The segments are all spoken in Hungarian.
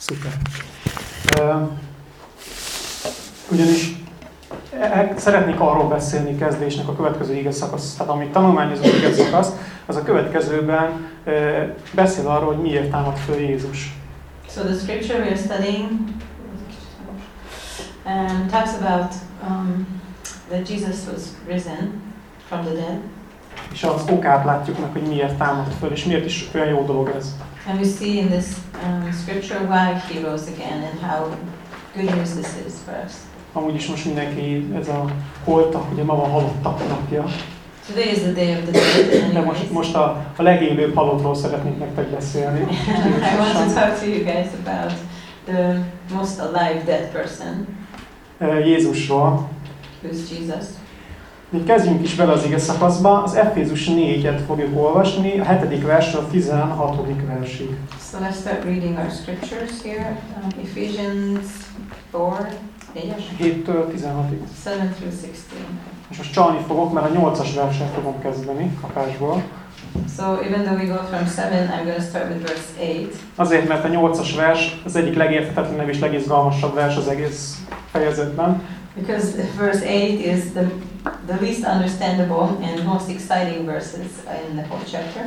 Szuper. Ugyanis e- szeretnék arról beszélni kezdésnek a következő ige szakasz, tehát amit tanulmányozunk ige szakasz, az a következőben beszél arról, hogy miért támad föl Jézus. So the scripture we are studying um, talks about um, that Jesus was risen from the dead. És az okát látjuk meg, hogy miért támad föl, és miért is olyan jó dolog ez. And we see in this scripture why he rose again and how good news this is for us. Amúgy is most mindenki, ez a holtak, ugye ma van halottak napja, Today is the day of the dead. de most, most a, a legélőbb halottról szeretnék nektek beszélni. I want to talk to you guys about the most alive dead person, Uh, Jézusról. who's Jesus. Még kezdjünk is bele az ige szakaszba. Az Efézus 4-et fogjuk olvasni, a 7. versről a 16. versig. So let's start reading our scriptures here. Um, Ephesians 4, yes, 7-től 16-ig. 7 through 16. És most csalni fogok, mert a 8-as versen fogom kezdeni kapásból. So even though we go from 7, I'm going to start with verse 8. Azért, mert a 8-as vers az egyik legérthetetlenebb és legizgalmasabb vers az egész fejezetben. Because verse 8 is the, the least understandable and most exciting verses in the whole chapter.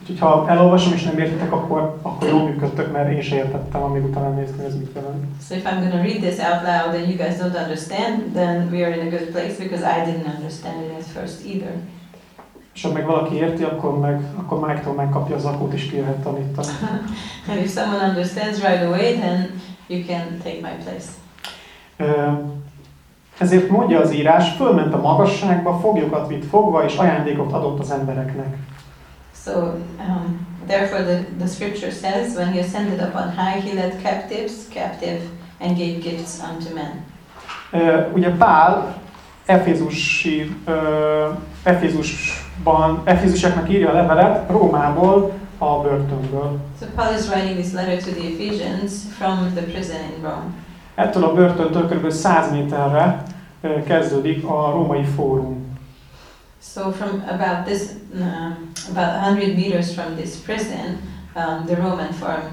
Úgyhogy ha elolvasom és nem értitek, akkor, akkor jól működtök, mert én se értettem, amíg utána néztem, ez mit jelent. So if I'm going to read this out loud and you guys don't understand, then we are in a good place because I didn't understand it at first either. És ha meg valaki érti, akkor meg akkor Mike-tól megkapja az akut és kijöhet tanítani. And if someone understands right away, then you can take my place. Ezért mondja az írás, fölment a magasságba, foglyokat vitt fogva, és ajándékot adott az embereknek. So, um, therefore, the, the scripture says, when he ascended up on high, he led captives captive and gave gifts unto men. Ö, Ugye Pál Efézusi, ö, Efézusban, Efézuseknek írja a levelet Rómából, a börtönből. So, Paul is writing this letter to the Ephesians from the prison in Rome. Ettől a börtöntől kb. 100 méterre kezdődik a római fórum. So, from about this, uh, about 100 meters from this prison, um, the Roman Forum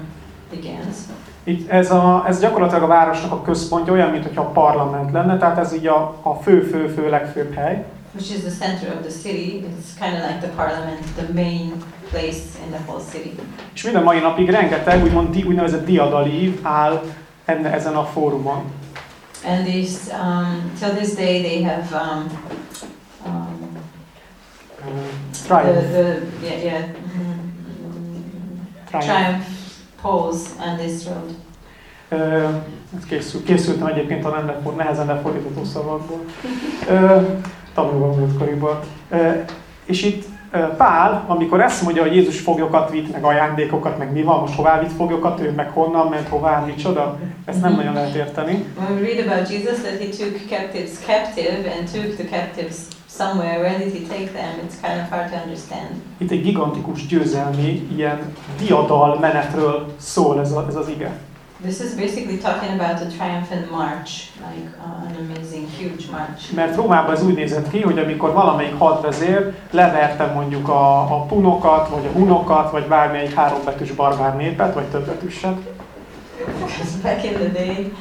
begins. Itt ez, a, ez gyakorlatilag a városnak a központja, olyan, mintha a parlament lenne, tehát ez így a, a fő-fő-fő legfőbb hely. which is the center of the city. It's kind of like the parliament, the main place in the whole city. És minden mai napig rengeteg úgymond di, úgynevezett diadalív áll enne, ezen a fórumon. And these, um, till this day, they have um, um, Ö, the, Triumph. the yeah, yeah, mm, Triumph. triumph poles on this road. Ö, ezt készül, készültem egyébként a nem lefor, nehezen lefordítható szavakból. Ö, Tanulva múltkoriban. Ö, És itt Pál, amikor ezt mondja, hogy Jézus foglyokat vitt, meg ajándékokat, meg mi van, most hová vitt foglyokat, ő meg honnan ment, hová, micsoda, ezt nem nagyon lehet érteni. When we read about Jesus, that he took captives captive and took the captives somewhere, where did he take them? It's kind of hard to understand. Itt egy gigantikus győzelmi, ilyen diadal menetről szól ez, a, ez az ige. This is basically talking about a triumphant march, like uh, an amazing, huge march. Mert Rómában ez úgy nézett ki, hogy amikor valamelyik hadvezér leverte mondjuk a, a punokat, vagy a hunokat, vagy bármelyik hárombetűs barbár népet, vagy többetűset, back in the day,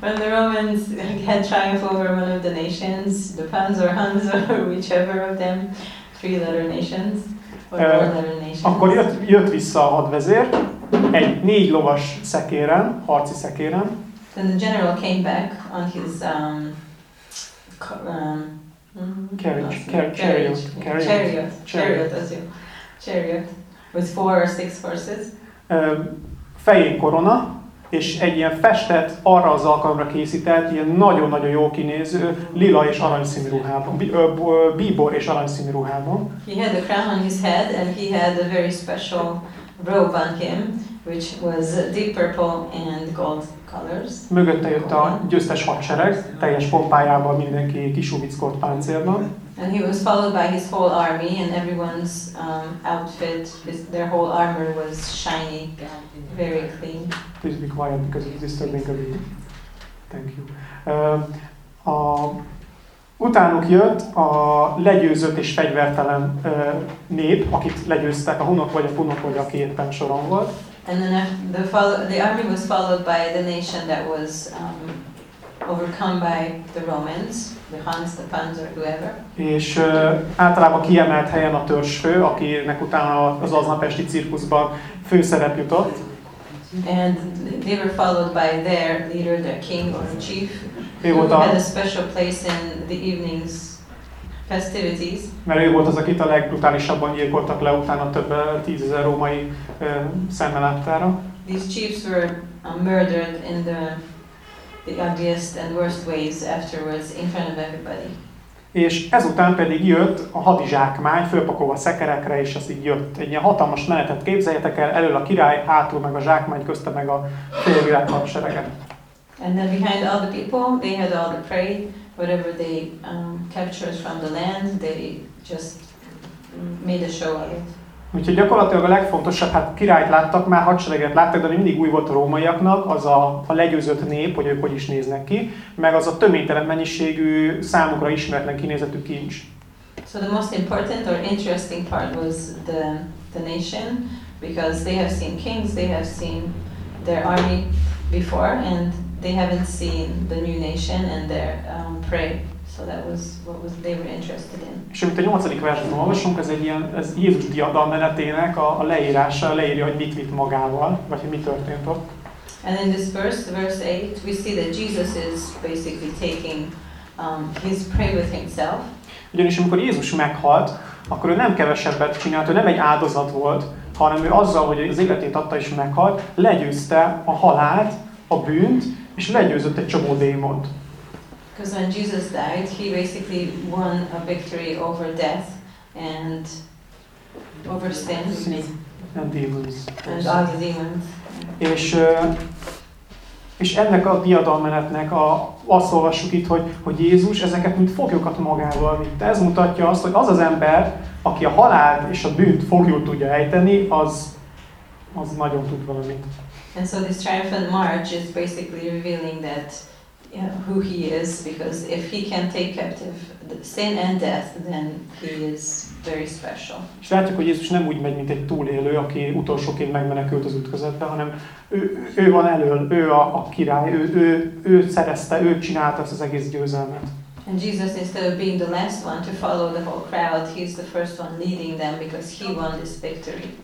when the Romans had triumph over one of the nations, the Huns or Huns or whichever of them, three letter nations or Uh, four letter nations. akkor jött, jött vissza a hadvezér, egy négy lovas szekéren, harci szekéren, Then the general came back on his um, um, Carriage, what's it? car- chariot, chariot, chariot, with four or six horses. Fején korona, és egy ilyen festett, arra az alkalomra készített, ilyen nagyon-nagyon jó kinéző, lila és aranyszínű ruhában, bíbor és aranyszínű ruhában. He had a crown on his head and he had a very special him, which was deep purple and gold colors. Mögötte jött a győztes hadsereg, teljes pompájával mindenki kisubickolt páncélban. And he was followed by his whole army, and everyone's um, outfit, his, their whole armor was shiny, very clean. Please be quiet because it's disturbing the video. Thank you. Ö, a, utánuk jött a legyőzött és fegyvertelen ö, nép, akit legyőztek, a hunok vagy a punok vagy aki éppen soron volt. And then after the follow, the army was followed by the nation that was um, overcome by the Romans, the Huns, the Puns, or whoever. És ö, általában kiemelt helyen a törzsfő, akinek utána az aznap esti cirkuszban főszerep jutott. And they were followed by their leader, their king or chief, Ő volt had a, a special place in the evening's festivities. mert ő volt az, akit a legbrutálisabban gyilkoltak le utána több tízezer római ö, szemmeláttára. These chiefs were um, murdered in the the ugliest and worst ways afterwards in front of everybody. És ezután pedig jött a hadizsákmány, fölpakolva szekerekre, és az így jött. Egy ilyen hatalmas menetet képzeljetek el, elől a király, hátul meg a zsákmány, közte meg a félvilág hadserege. And then behind all the people, they had all the prey, whatever they um, captured from the land, they just made a show of it. Úgyhogy gyakorlatilag a legfontosabb, hát királyt láttak már, hadsereget láttak, de mindig új volt a rómaiaknak, az a, a legyőzött nép, hogy ők hogy is néznek ki, meg az a töménytelen mennyiségű, számukra ismeretlen kinézetű kincs. So the most important or interesting part was the, the nation, because they have seen kings, they have seen their army before, and they haven't seen the new nation and their um, prey. So that was what was they were interested in. És amit a nyolcadik versben olvasunk, ez egy ilyen, ez Jézus diadalmenetének a, a leírása, leírja, hogy mit vitt magával, vagy hogy mi történt ott. And in this verse, verse 8, we see that Jesus is basically taking um, his prey with himself. Ugyanis amikor Jézus meghalt, akkor ő nem kevesebbet csinált, ő nem egy áldozat volt, hanem ő azzal, hogy az életét adta és meghalt, legyőzte a halált, a bűnt, és legyőzött egy csomó démont. Because when Jesus died, he basically won a victory over death and over sin Nem demons. and all the demons. És, és ennek a diadalmenetnek a, azt olvassuk itt, hogy, hogy Jézus ezeket mint foglyokat magával vitte. Ez mutatja azt, hogy az az ember, aki a halált és a bűnt foglyul tudja ejteni, az, az nagyon tud valamit. And so this triumphant march is basically revealing that you know, who he is, because if he can take captive sin and death, then he is very special. És látjuk, hogy Jézus nem úgy megy, mint egy túlélő, aki utolsóként megmenekült az ütközetbe, hanem ő, ő van elől, ő a, a király, ő, ő, ő szerezte, ő csinálta ezt az egész győzelmet. And Jesus, instead of being the last one to follow the whole crowd, he's the first one leading them because he won this victory.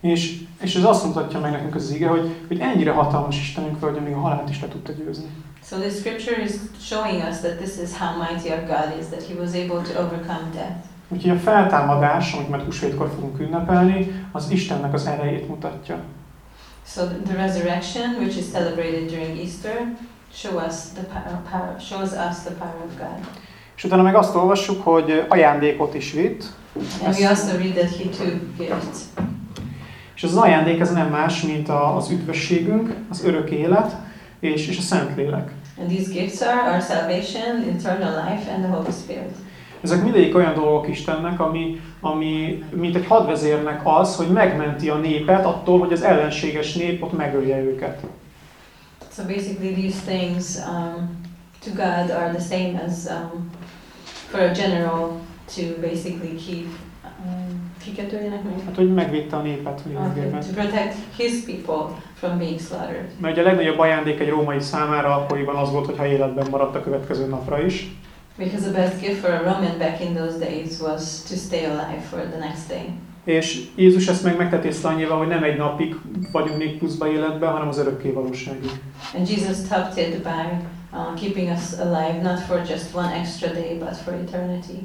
És, és ez azt mutatja meg nekünk az ige, hogy, hogy ennyire hatalmas Istenünk hogy még a halált is le tudta győzni. So the scripture is showing us that this is how mighty our God is, that he was able to overcome death. Úgyhogy a feltámadás, amit majd húsvétkor fogunk ünnepelni, az Istennek az erejét mutatja. So the resurrection, which is celebrated during Easter, show us the power, power, shows us the power of God. És utána meg azt olvassuk, hogy ajándékot is vitt, And we also read that he took gifts. És az ajándék ez nem más, mint az üdvösségünk, az örök élet és, és a Szentlélek. And these gifts are our salvation, eternal life, and the Holy Spirit. Ezek mindegyik olyan dolgok Istennek, ami, ami mint egy hadvezérnek az, hogy megmenti a népet attól, hogy az ellenséges nép ott megölje őket. So basically, these things um, to God are the same as um, for a general to basically keep. Um, kiket öljenek meg? Hát, hogy megvédte a népet Okay, lényegében. to protect his people from being slaughtered. Mert ugye a legnagyobb ajándék egy római számára akkoriban az volt, hogyha életben maradt a következő napra is. Because the best gift for a Roman back in those days was to stay alive for the next day. És Jézus ezt meg megtetészte annyival, hogy nem egy napig vagyunk még pluszba életben, hanem az örökké valóságig. And Jesus topped it by uh, keeping us alive, not for just one extra day, but for eternity.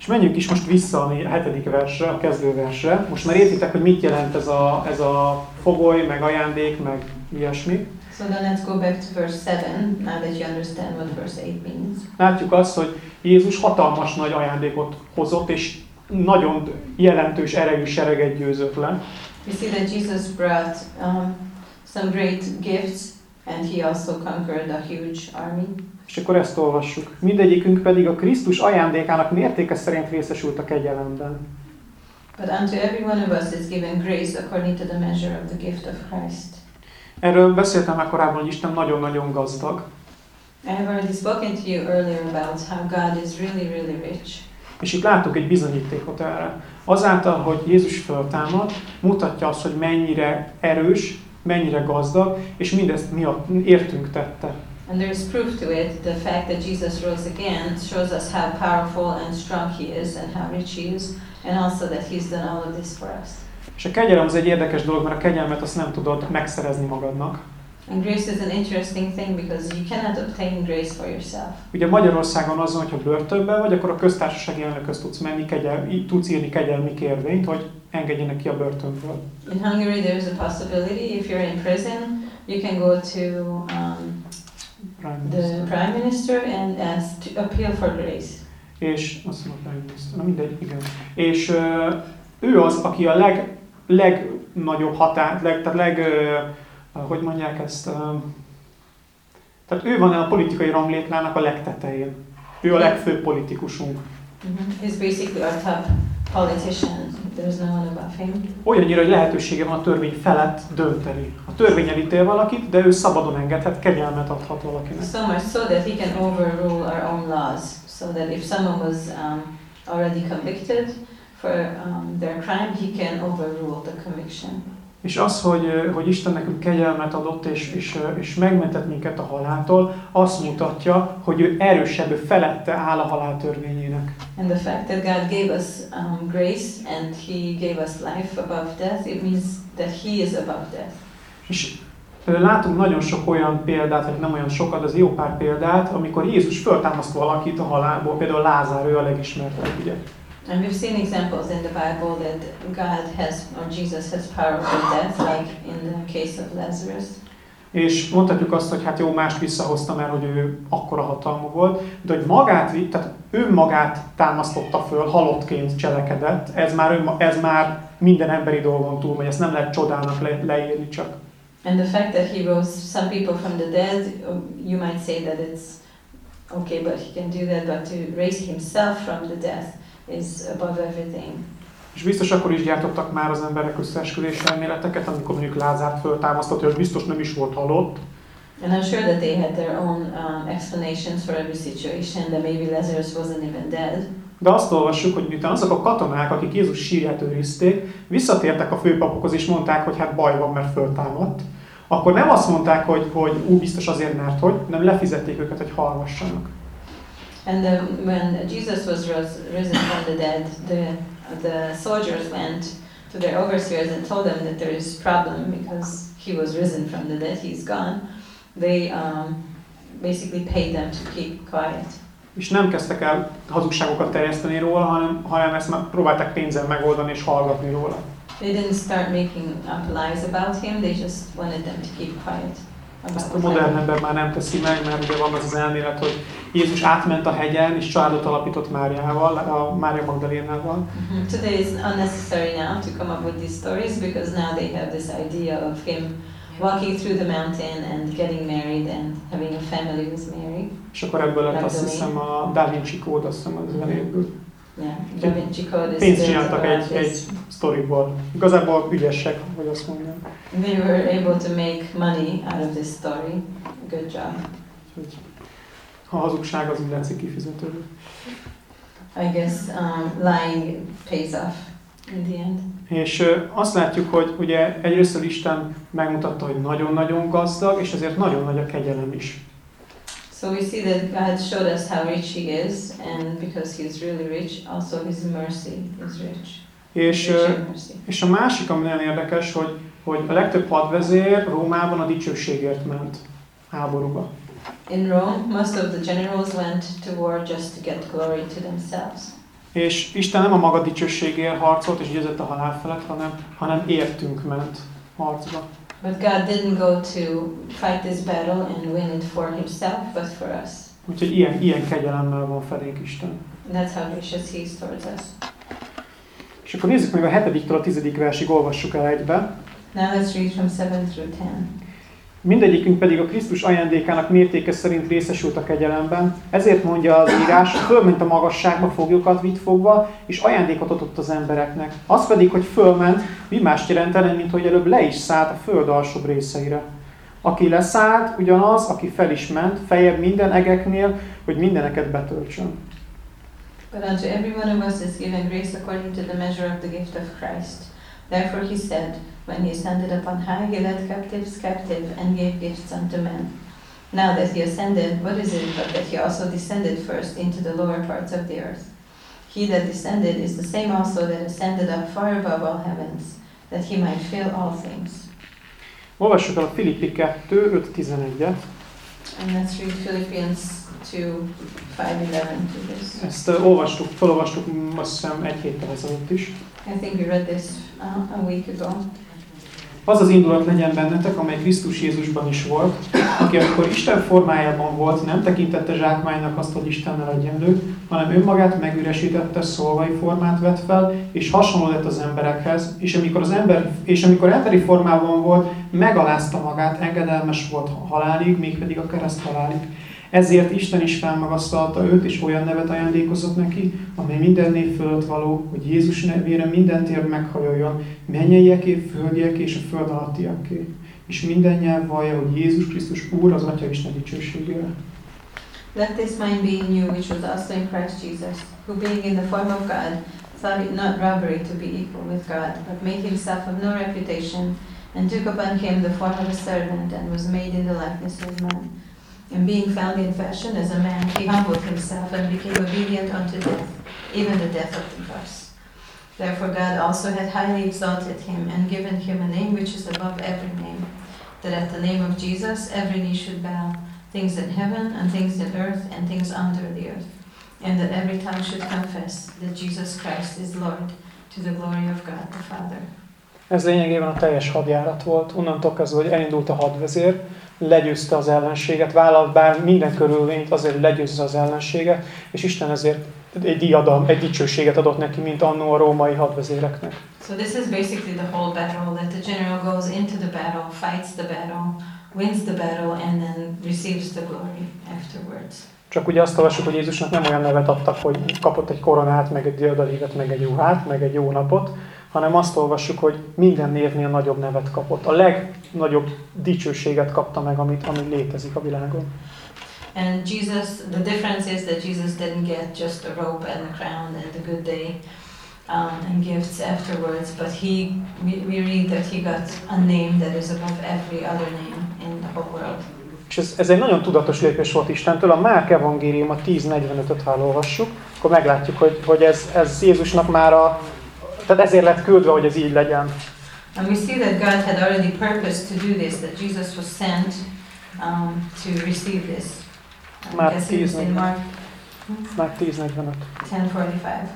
És menjünk is most vissza a hetedik versre, a kezdőversre. Most már értitek, hogy mit jelent ez a, ez a fogoly, meg ajándék, meg ilyesmi. So then let's go back to verse 7, now that you understand what verse 8 means. Látjuk azt, hogy Jézus hatalmas nagy ajándékot hozott, és nagyon jelentős erejű sereget győzött le. We see that Jesus brought um, some great gifts, and he also conquered a huge army. És akkor ezt olvassuk. Mindegyikünk pedig a Krisztus ajándékának mértéke szerint részesült a kegyelemben. But unto every one of us is given grace according to the measure of the gift of Christ. Erről beszéltem már korábban, hogy Isten nagyon-nagyon gazdag. I have already spoken to you earlier about how God is really, really rich. És itt látunk egy bizonyítékot erre. Azáltal, hogy Jézus föltámad, mutatja azt, hogy mennyire erős, mennyire gazdag, és mindezt mi a, értünk tette. And there's proof to it. The fact that Jesus rose again shows us how powerful and strong he is and how rich he is, and also that he's done all of this for us. És a kegyelem az egy érdekes dolog, mert a kegyelmet azt nem tudod megszerezni magadnak. And grace is an interesting thing because you cannot obtain grace for yourself. Ugye Magyarországon az van, hogyha börtönben vagy, akkor a köztársasági elnökhöz tudsz menni, kegyel, tudsz írni kegyelmi kérvényt, hogy engedjenek ki a börtönből. In Hungary, there's a possibility if you're in prison, you can go to um, Prime the prime minister and ask to appeal for grace. És azt mondom, Prime Minister, na mindegy, igen. És ö, ő az, aki a leg, legnagyobb határ, leg, tehát leg, ö, hogy mondják ezt, ö, tehát ő van a politikai ranglétrának a legtetején. Ő a legfőbb politikusunk. He's basically our top politician. Him. Olyannyira, hogy lehetősége van a törvény felett dönteni. A törvény elítél valakit, de ő szabadon engedhet, kegyelmet adhat valakinek. So much so that he can overrule our own laws. So that if someone was um, already convicted for um, their crime, he can overrule the conviction. És az, hogy, hogy Isten nekünk kegyelmet adott, és, és, és megmentett minket a haláltól, azt mutatja, hogy ő erősebb, ő felette áll a halál törvényének. And the fact that God gave us um, grace and He gave us life above death, it means that He is above death. És látunk nagyon sok olyan példát, vagy nem olyan sokat, az jó pár példát, amikor Jézus föltámaszt valakit a halálból, például Lázár, ő a legismertebb, ugye. And we've seen examples in the Bible that God has, or Jesus has power over death, like in the case of Lazarus. És mondhatjuk azt, hogy hát jó, mást visszahozta, mert hogy ő akkora hatalmú volt, de hogy magát, tehát önmagát támasztotta föl, halottként cselekedett, ez már, önma, ez már minden emberi dolgon túl, hogy ezt nem lehet csodának le, leírni csak. And the fact that He rose some people from the dead, you might say that it's okay, but He can do that, but to raise Himself from the death is above everything. És biztos akkor is gyártottak már az emberek összeesküvés elméleteket, amikor mondjuk Lázárt föltámasztott, hogy biztos nem is volt halott, And I'm sure that they had their own um, explanations for every situation, that maybe Lazarus wasn't even dead. De azt olvassuk, hogy miután azok a katonák, akik Jézus sírját őrizték, visszatértek a főpapokhoz és mondták, hogy hát baj van, mert föltámadt, akkor nem azt mondták, hogy, hogy ú, biztos azért, mert hogy, nem lefizették őket, hogy hallgassanak. And um, when Jesus was rose, risen from the dead, the, the soldiers went to their overseers and told them that there is problem because he was risen from the dead, he's gone. They um, basically paid them to keep quiet. És nem kezdtek el hazugságokat terjeszteni róla, hanem, hanem ezt próbálták pénzzel megoldani és hallgatni róla. They didn't start making up lies about him, they just wanted them to keep quiet Ezt a modern ember már nem teszi meg, mert ugye van az az elmélet, hogy Jézus átment a hegyen, és családot alapított Máriával, a Mária Magdalénával. Mhm. Today is unnecessary now to come up with these stories because now they have this idea of him walking through the mountain and getting married and having a family with Mary. És akkor ebből lett azt hiszem a Da Vinci kód, azt hiszem az zenéből. Yeah, Da Vinci Code is Pénzt csináltak egy, egy. Sztoriból. Igazából ügyesek, hogy azt mondjam. They were able to make money out of this story. Good job. Úgyhogy ha hazugság, az úgy látszik kifizetődő. I guess um, lying pays off in the end. És azt látjuk, hogy ugye egyrészt Isten megmutatta, hogy nagyon-nagyon gazdag, és ezért nagyon nagy a kegyelem is. So we see that God showed us how rich He is, and because He is really rich, also His mercy is rich. És, és a másik, ami nagyon érdekes, hogy, hogy a legtöbb hadvezér Rómában a dicsőségért ment háborúba. In Rome, most of the generals went to war just to get glory to themselves. És Isten nem a maga dicsőségért harcolt és győzött a halál felett, hanem, hanem értünk ment harcba. But God didn't go to fight this battle and win it for Himself, but for us. Úgyhogy ilyen, ilyen kegyelemmel van felénk Isten. And that's how gracious He is towards us. És akkor nézzük meg a 7-től a 10. versig, olvassuk el egybe. Now let's read from 7 through 10. Mindegyikünk pedig a Krisztus ajándékának mértéke szerint részesült a kegyelemben. Ezért mondja az írás, fölment a magasságba foglyokat vitt fogva, és ajándékot adott az embereknek. Az pedig, hogy fölment, mi mást jelentene, mint hogy előbb le is szállt a föld alsóbb részeire. Aki leszállt, ugyanaz, aki fel is ment, fejebb minden egeknél, hogy mindeneket betöltsön. But unto every one of us is given grace according to the measure of the gift of Christ. Therefore he said, When he ascended up on high, he led captives captive and gave gifts unto men. Now that he ascended, what is it but that he also descended first into the lower parts of the earth? He that descended is the same also that ascended up far above all heavens, that he might fill all things. Olvassuk el a Filippi 2, 5-11-et. And let's read Philippians 2 5 11 to this. Ezt ö, olvastuk, felolvastuk mm, azt hiszem egy héttel ezelőtt is. I think we read this uh, a week ago. Az az indulat legyen bennetek, amely Krisztus Jézusban is volt, aki amikor Isten formájában volt, nem tekintette zsákmánynak azt, hogy Istennel egyenlő, hanem önmagát megüresítette, szolgai formát vett fel, és hasonló lett az emberekhez, és amikor, az ember, és amikor emberi formában volt, megalázta magát, engedelmes volt halálig, mégpedig a kereszt halálig. Ezért Isten is felmagasztalta őt, és olyan nevet ajándékozott neki, amely minden név fölött való, hogy Jézus nevére minden tér meghajoljon, mennyeieké, földjeké és a föld alattiaké. És minden nyelv vallja, hogy Jézus Krisztus Úr az Atya Isten dicsőségére. Let this mind be in you, which was also in Christ Jesus, who being in the form of God, thought it not robbery to be equal with God, but made himself of no reputation, and took upon him the form of a servant, and was made in the likeness of man. And being found in fashion as a man, he humbled himself and became obedient unto death, even the death of the cross. Therefore God also had highly exalted him, and given him a name which is above every name, that at the name of Jesus every knee should bow, things in heaven and things in earth and things under the earth, and that every tongue should confess that Jesus Christ is Lord to the glory of God the Father. Ez lényegében a teljes hadjárat volt. Onnantól kezdve, hogy elindult a hadvezér, legyőzte az ellenséget, vállalt bár minden körülményt azért, hogy legyőzze az ellenséget, és Isten ezért egy diadal, egy dicsőséget adott neki, mint annó a római hadvezéreknek. So this is basically the whole battle that the general goes into the battle, fights the battle, wins the battle, and then receives the glory afterwards. Csak ugye azt olvassuk, hogy Jézusnak nem olyan nevet adtak, hogy kapott egy koronát, meg egy diadalívet, meg egy ruhát, meg egy jó napot, hanem azt olvassuk, hogy minden névnél nagyobb nevet kapott. A legnagyobb dicsőséget kapta meg, amit, ami létezik a világon. And Jesus, the difference is that Jesus didn't get just a robe and a crown and a good day um, and gifts afterwards, but he, we, read that he got a name that is above every other name in the whole world. És ez, ez egy nagyon tudatos lépés volt Istentől. A Márk evangélium a 10.45-öt, ha akkor meglátjuk, hogy, hogy ez, ez Jézusnak már a... Tehát ezért lett küldve, hogy ez így legyen. And we see that God had already purposed to do this, that Jesus was sent um, to receive this. I Mark guess it was 10, in Mark Márk 10.45. 10:45.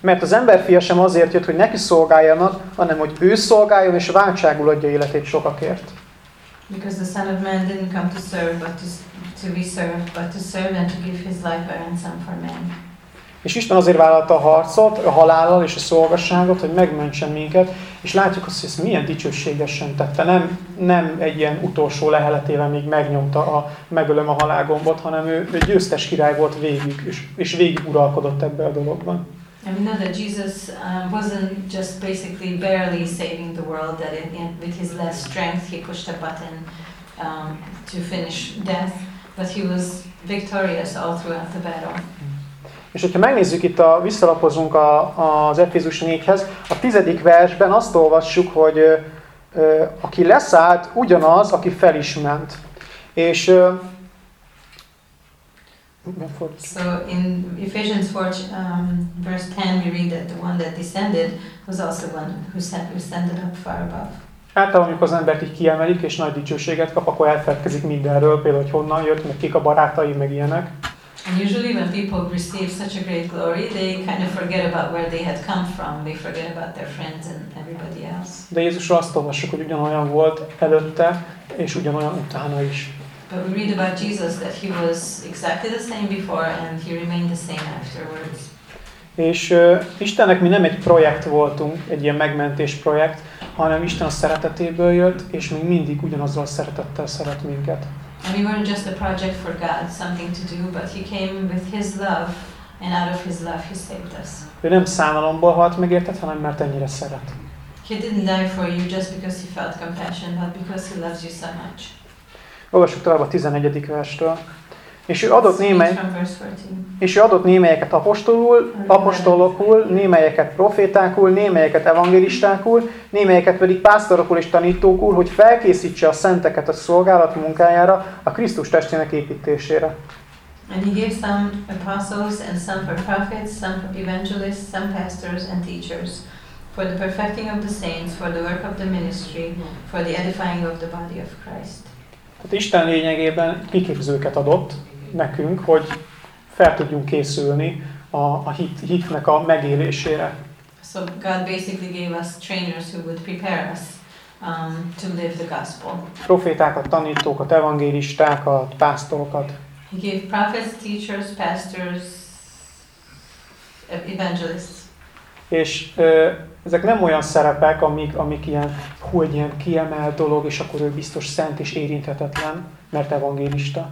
Mert az emberfia sem azért jött, hogy neki szolgáljanak, hanem hogy ő szolgáljon és váltságul adja életét sokakért. Because the Son of Man didn't come to serve, but to, to be served, but to serve and to give his life a ransom for men. És Isten azért vállalta a harcot, a halállal és a szolgasságot, hogy megmentsen minket, és látjuk azt, hogy ezt milyen dicsőségesen tette. Nem, nem egy ilyen utolsó leheletével még megnyomta a megölöm a halálgombot, hanem ő, ő győztes király volt végig, és, és végig uralkodott ebbe a dologban. And we know that Jesus uh, wasn't just basically barely saving the world, that in, in, with his less strength he pushed a button um, to finish death, but he was victorious all throughout the battle. És hogyha megnézzük itt, a, visszalapozunk a, az Efézus 4-hez, a tizedik versben azt olvassuk, hogy ö, ö, aki leszállt, ugyanaz, aki fel is ment. És ö, So in Ephesians 4, um, verse 10, we read that the one that descended was also one who, sent, who ascended up far above. Általában, amikor az embert így kiemelik, és nagy dicsőséget kap, akkor elfelelkezik mindenről, például, hogy honnan jött, meg kik a barátai, meg ilyenek. And usually when people receive such a great glory, they kind of forget about where they had come from. They forget about their friends and everybody else. De Jézusról azt olvassuk, hogy ugyanolyan volt előtte, és ugyanolyan utána is. But we read about Jesus that he was exactly the same before and he remained the same afterwards. És uh, Istennek mi nem egy projekt voltunk, egy ilyen megmentés projekt, hanem Isten a szeretetéből jött, és még mindig ugyanazzal a szeretettel szeret minket. And we weren't just a project for God, something to do, but he came with his love and out of his love he saved us. Ő nem szánalomból halt meg érted, hanem mert ennyire szeret. He didn't die for you just because he felt compassion, but because he loves you so much. Olvassuk tovább a 11. verstől. És ő adott némely, from verse 14. és ő adott némelyeket apostolul, apostolokul, némelyeket profétákul, némelyeket evangélistákul, némelyeket pedig pásztorokul és tanítókul, hogy felkészítse a szenteket a szolgálat munkájára, a Krisztus testének építésére. And he gave some apostles, and some for prophets, some for evangelists, some pastors and teachers, for the perfecting of the saints, for the work of the ministry, for the edifying of the body of Christ. Tehát Isten lényegében kiképzőket adott nekünk, hogy fel tudjunk készülni a, a hit, hitnek a megélésére. So God basically gave us trainers who would prepare us um, to live the gospel. Profétákat, tanítókat, evangélistákat, pásztorokat. He gave prophets, teachers, pastors, ev- evangelists. És ö, ezek nem olyan szerepek, amik, amik ilyen, hú, egy ilyen kiemelt dolog, és akkor ő biztos szent és érinthetetlen, mert evangélista.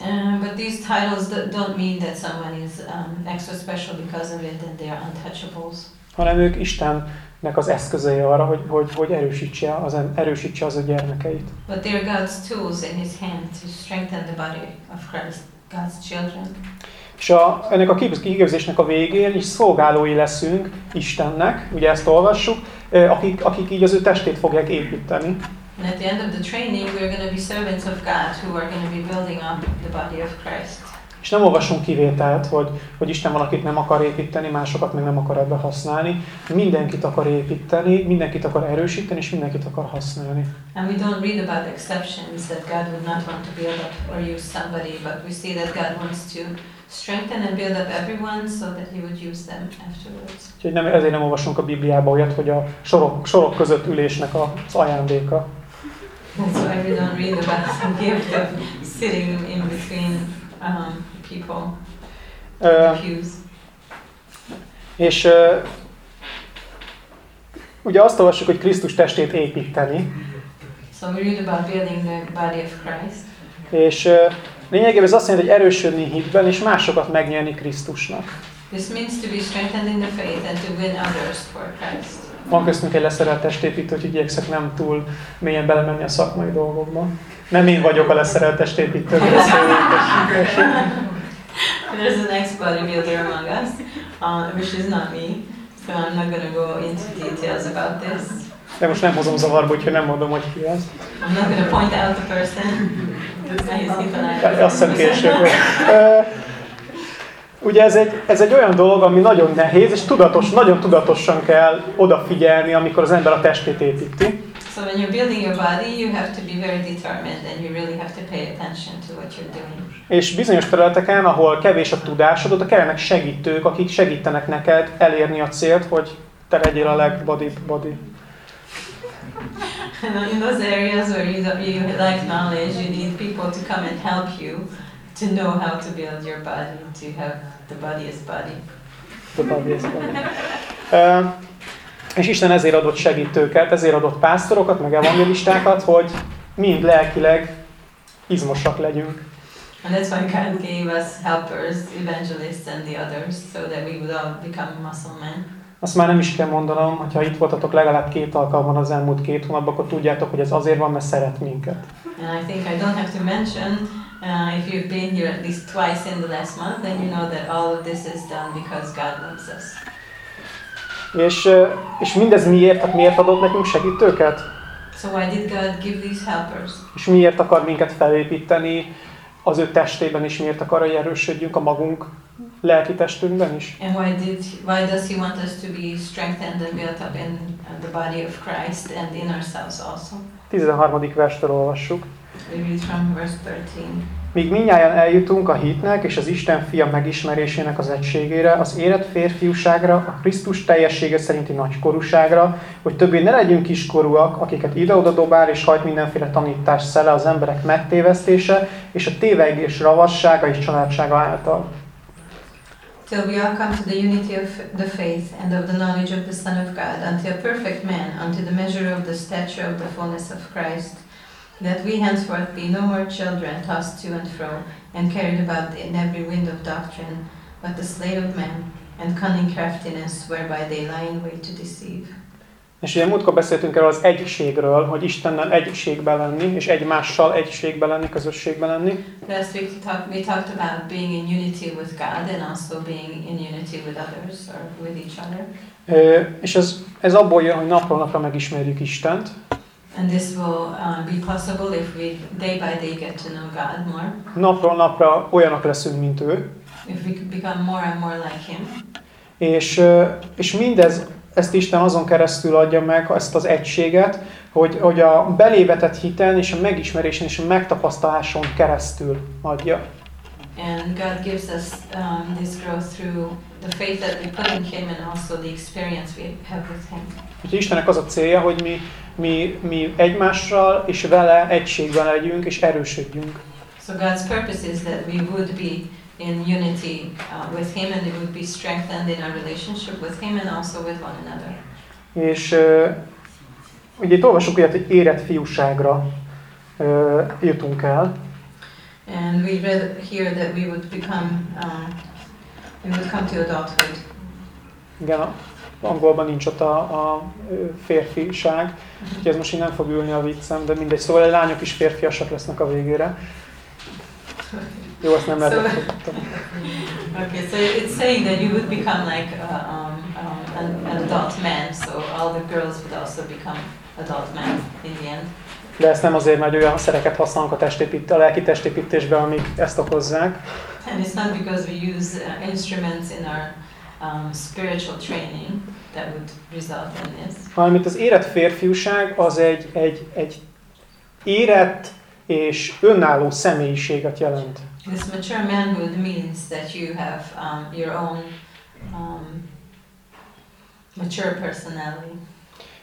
Um, but these titles don't mean that someone is um, extra special because of it and they are untouchables. Hanem ők Istennek az eszközei arra, hogy, hogy, hogy erősítse, az, erősítse az ő gyermekeit. But they are God's tools in His hand to strengthen the body of Christ, God's children. És a, ennek a kép- kiképzésnek a végén is szolgálói leszünk Istennek, ugye ezt olvassuk, akik, akik így az ő testét fogják építeni. And at the end of the training, we're going to be servants of God who are going to be building up the body of Christ. És nem olvasunk kivételt, hogy, hogy Isten valakit nem akar építeni, másokat meg nem akar ebbe használni. Mindenkit akar építeni, mindenkit akar erősíteni, és mindenkit akar használni. And we don't read about exceptions that God would not want to build up or use somebody, but we see that God wants to strengthen and build up everyone so that He would use them afterwards. Úgyhogy nem, ezért nem olvasunk a Bibliába olyat, hogy a sorok, sorok között ülésnek az ajándéka. That's why we don't read about the gift of sitting in between um, people, pews. és ö, ugye azt olvassuk, hogy Krisztus testét építeni, So we read about building the body of Christ. és ö, lényegében ez azt jelenti, hogy erősödni hitben, és másokat megnyerni Krisztusnak. This means to be strengthened in the faith and to win others for Christ. Van köztünk egy leszerelt testépítő, hogy igyekszek nem túl mélyen belemenni a szakmai dolgokba. Nem én vagyok a leszerelt testépítő, There's an ex-bodybuilder among us, uh, which is not me, so I'm not going to go into details about this. de most nem hozom zavarba, úgyhogy nem mondom, hogy ki az. I'm not going to point out the person. Azt hiszem később. Ugye ez egy, ez egy olyan dolog, ami nagyon nehéz, és tudatos, nagyon tudatosan kell odafigyelni, amikor az ember a testét építi. So when you're building your body, you have to be very determined and you really have to pay attention to what you're doing. És bizonyos területeken, ahol kevés a tudásod, oda kellenek segítők, akik segítenek neked elérni a célt, hogy te legyél a legbody body. And in those areas where you, you lack knowledge, you need people to come and help you to know how to build your body, to have the body as body. The body is body. Ö, És Isten ezért adott segítőket, ezért adott pásztorokat, meg evangelistákat, hogy mind lelkileg izmosak legyünk. And that's why God gave us helpers, evangelists, and the others, so that we would all become muscle men. Azt már nem is kell mondanom, hogyha itt voltatok legalább két alkalommal az elmúlt két hónapban, akkor tudjátok, hogy ez azért van, mert szeret minket. And I think I don't have to mention, uh, if you've been here at least twice in the last month, then you know that all of this is done because God loves us. És, és mindez miért? Hát miért adott nekünk segítőket? So why did God give these helpers? És miért akar minket felépíteni az ő testében, és miért akar, hogy erősödjünk a magunk lelki testünkben is? And why did why does He want us to be strengthened and built up in the body of Christ and in ourselves also? 13. verstől olvassuk. We read from verse 13. Míg minnyáján eljutunk a hitnek és az Isten fia megismerésének az egységére, az élet férfiúságra, a Krisztus teljessége szerinti nagykorúságra, hogy többé ne legyünk kiskorúak, akiket ide-oda dobál és hajt mindenféle tanítás szele az emberek megtévesztése és a tévegés ravassága és családsága által. Till we all come to the unity of the faith and of the knowledge of the Son of God, unto a perfect man, unto the measure of the stature of the fullness of Christ, that we henceforth be no more children tossed to and fro, and carried about in every wind of doctrine, but the sleight of men, and cunning craftiness, whereby they lie in wait to deceive. És ugye múltkor beszéltünk erről az egységről, hogy Istennel egységben lenni, és egymással egységben lenni, közösségben lenni. Last week we talked, we talked about being in unity with God and also being in unity with others or with each other. És ez, ez abból jön, hogy napról napra megismerjük Istent, And this will uh, be possible if we day by day get to know God more, napról napra olyanok leszünk, mint ő, if we become more and more like Him. és, és mindez, ezt Isten azon keresztül adja meg, ezt az egységet, hogy, hogy a belévetett hiten és a megismerésen és a megtapasztaláson keresztül adja. And God gives us um, this growth through the faith that we put in Him and also the experience we have with Him. Úgyhogy Istennek az a célja, hogy mi, mi, mi egymással és vele egységben legyünk és erősödjünk. So God's purpose is that we would be in unity uh, with Him and we would be strengthened in our relationship with Him and also with one another. És uh, ugye itt olvasunk olyat, hogy érett fiúságra uh, jutunk el, And we read here that we would become, um, we would come to adulthood. igen, a angolban nincs ott a, a férfiság, úgyhogy ez most így nem fog ülni a viccem, de mindegy, szóval a lányok is férfiasak lesznek a végére. Jó, azt nem lehet. So- Okay, so it's saying that you would become like uh, um, um, an, an adult man, so all the girls would also become adult men in the end. De ezt nem azért, mert olyan szereket használunk a, testépít, a lelki testépítésben, amik ezt okozzák, And it's not because we use uh, instruments in our um, spiritual training that would result in this. hanem itt az érett férfiúság az egy, egy, egy érett és önálló személyiséget jelent. This mature manhood means that you have um, your own um, mature personality.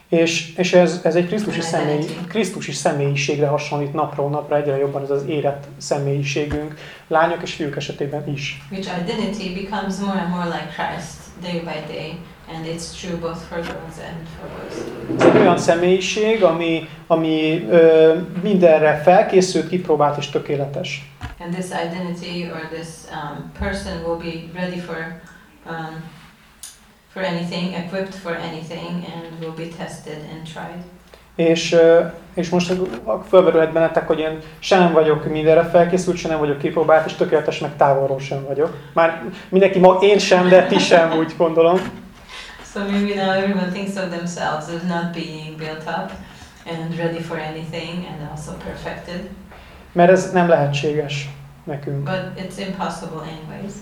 És, és ez, ez egy Krisztusi, személy. Krisztusi személyiségre hasonlít napról napra egyre jobban ez az érett személyiségünk, lányok és fiúk esetében is. which identity becomes more and more like Christ day by day, and it's true both for girls and for boys. Ez egy olyan személyiség, ami, ami ö, mindenre felkészült, kipróbált és tökéletes. And this identity or this um, person will be ready for um, for anything, equipped for anything, and will be tested and tried. És, és most fölmerülhet bennetek, hogy én se nem vagyok mindenre felkészült, se nem vagyok kipróbált, és tökéletes, meg távolról sem vagyok. Már mindenki, ma én sem, de ti sem, úgy gondolom. So maybe now everyone thinks of themselves as not being built up and ready for anything, and also perfected, Mert ez nem lehetséges nekünk. but it's impossible anyways.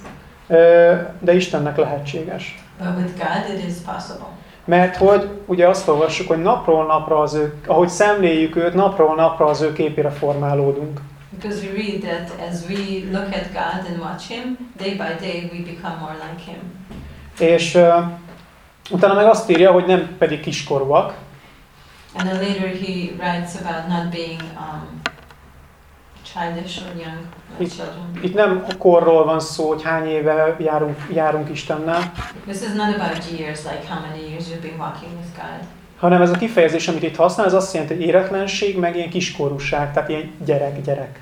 De Istennek lehetséges. But with God, it is possible. Mert hogy ugye azt olvassuk, hogy napról napra az ő, ahogy szemléljük őt, napról napra az ő képére formálódunk. Because we read that as we look at God and watch Him, day by day we become more like Him. És uh, utána meg azt írja, hogy nem pedig kiskorúak, And then later he writes about not being um, childish or young or It- children. Itt nem a korról van szó, hogy hány éve járunk, járunk Istennel, This is not about years, like how many years you've been walking with God. hanem ez a kifejezés, amit itt használ, ez azt jelenti, hogy éretlenség, meg ilyen kiskorúság, tehát ilyen gyerek-gyerek.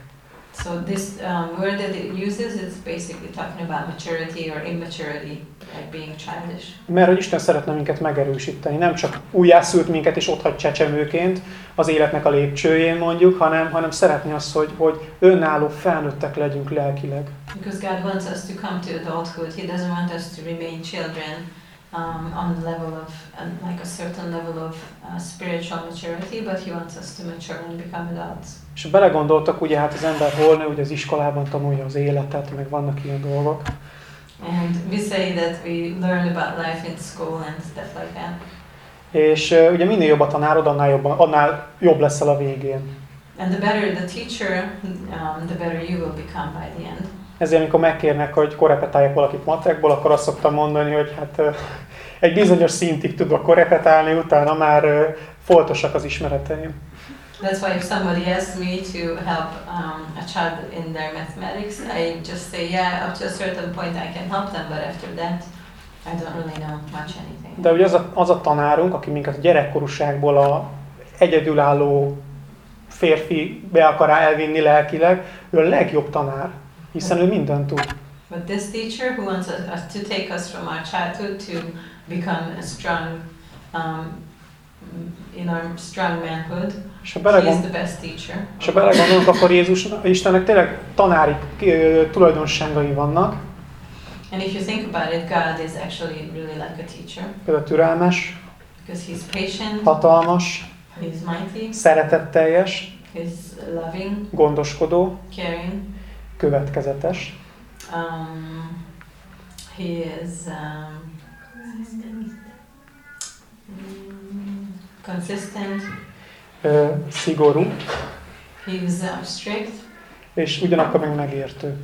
So this um, word that it uses is basically talking about maturity or immaturity, like being childish. Mert hogy Isten szeretne minket megerősíteni, nem csak újjászült minket és ott hagy csecsemőként az életnek a lépcsőjén mondjuk, hanem, hanem szeretné azt, hogy, hogy önálló felnőttek legyünk lelkileg. Because God wants us to come to adulthood. He doesn't want us to remain children um, on the level of um, like a certain level of uh, spiritual maturity, but He wants us to mature and become adults. És belegondoltak, ugye hát az ember hol nő, hogy az iskolában tanulja az életet, meg vannak ilyen dolgok. And we say that we learn about life in school and stuff like that. És uh, ugye minél jobb a tanárod, annál, jobban, annál jobb leszel a végén. And the better the teacher, um, the better you will become by the end. Ezért, amikor megkérnek, hogy korepetáljak valakit matekból, akkor azt szoktam mondani, hogy hát egy bizonyos szintig tudok korepetálni, utána már foltosak az ismereteim. That's why if somebody asks me to help um, a child in their mathematics, I just say, yeah, up to a certain point I can help them, but after that, I don't really know much anything. De ugye az a, az a tanárunk, aki minket a gyerekkorúságból a egyedülálló férfi be akar elvinni lelkileg, ő a legjobb tanár, hiszen ő mindent tud. But this teacher who wants us to take us from our childhood to become a strong um, in our strong manhood. És ha belegond, the best teacher. és ha belegondolunk, akkor Jézus, Istennek tényleg tanári tulajdonságai vannak, And if you think about it, God is actually really like a teacher például türelmes, because He's patient, hatalmas, He's mighty, szeretetteljes, He's loving, gondoskodó, caring. következetes, Um, he is um, consistent. ö, szigorú, He's uh, strict, és ugyanakkor meg megértő.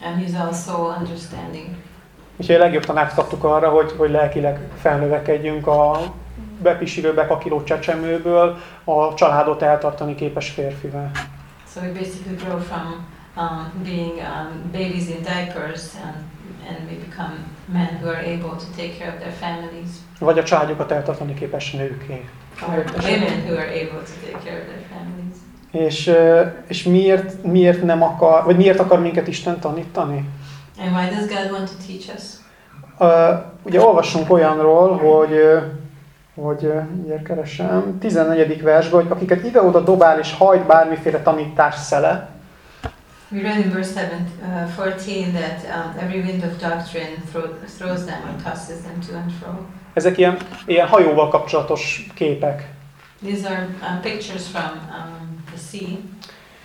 and he's also understanding. Úgyhogy a legjobb tanárt kaptuk arra, hogy, hogy lelkileg felnövekedjünk a bepisilő, bekakiló csecsemőből a családot eltartani képes férfivel. So we basically grow from um, being um, babies in diapers, and and we become men who are able to take care of their families, Vagy a családjukat eltartani képes nőké. or women who are able to take care of their families. És, és miért, miért nem akar, vagy miért akar minket Isten tanítani? And why does God want to teach us? Ö, Ugye olvassunk olyanról, hogy, hogy mindjárt keresem, 14. versben, hogy akiket ide-oda dobál és hajt bármiféle tanítás szele, We read in verse 7, uh, 14 that um, every wind of doctrine throw, throws them or tosses them to and fro. ezek ilyen, ilyen hajóval kapcsolatos képek. These are uh, pictures from um, the sea,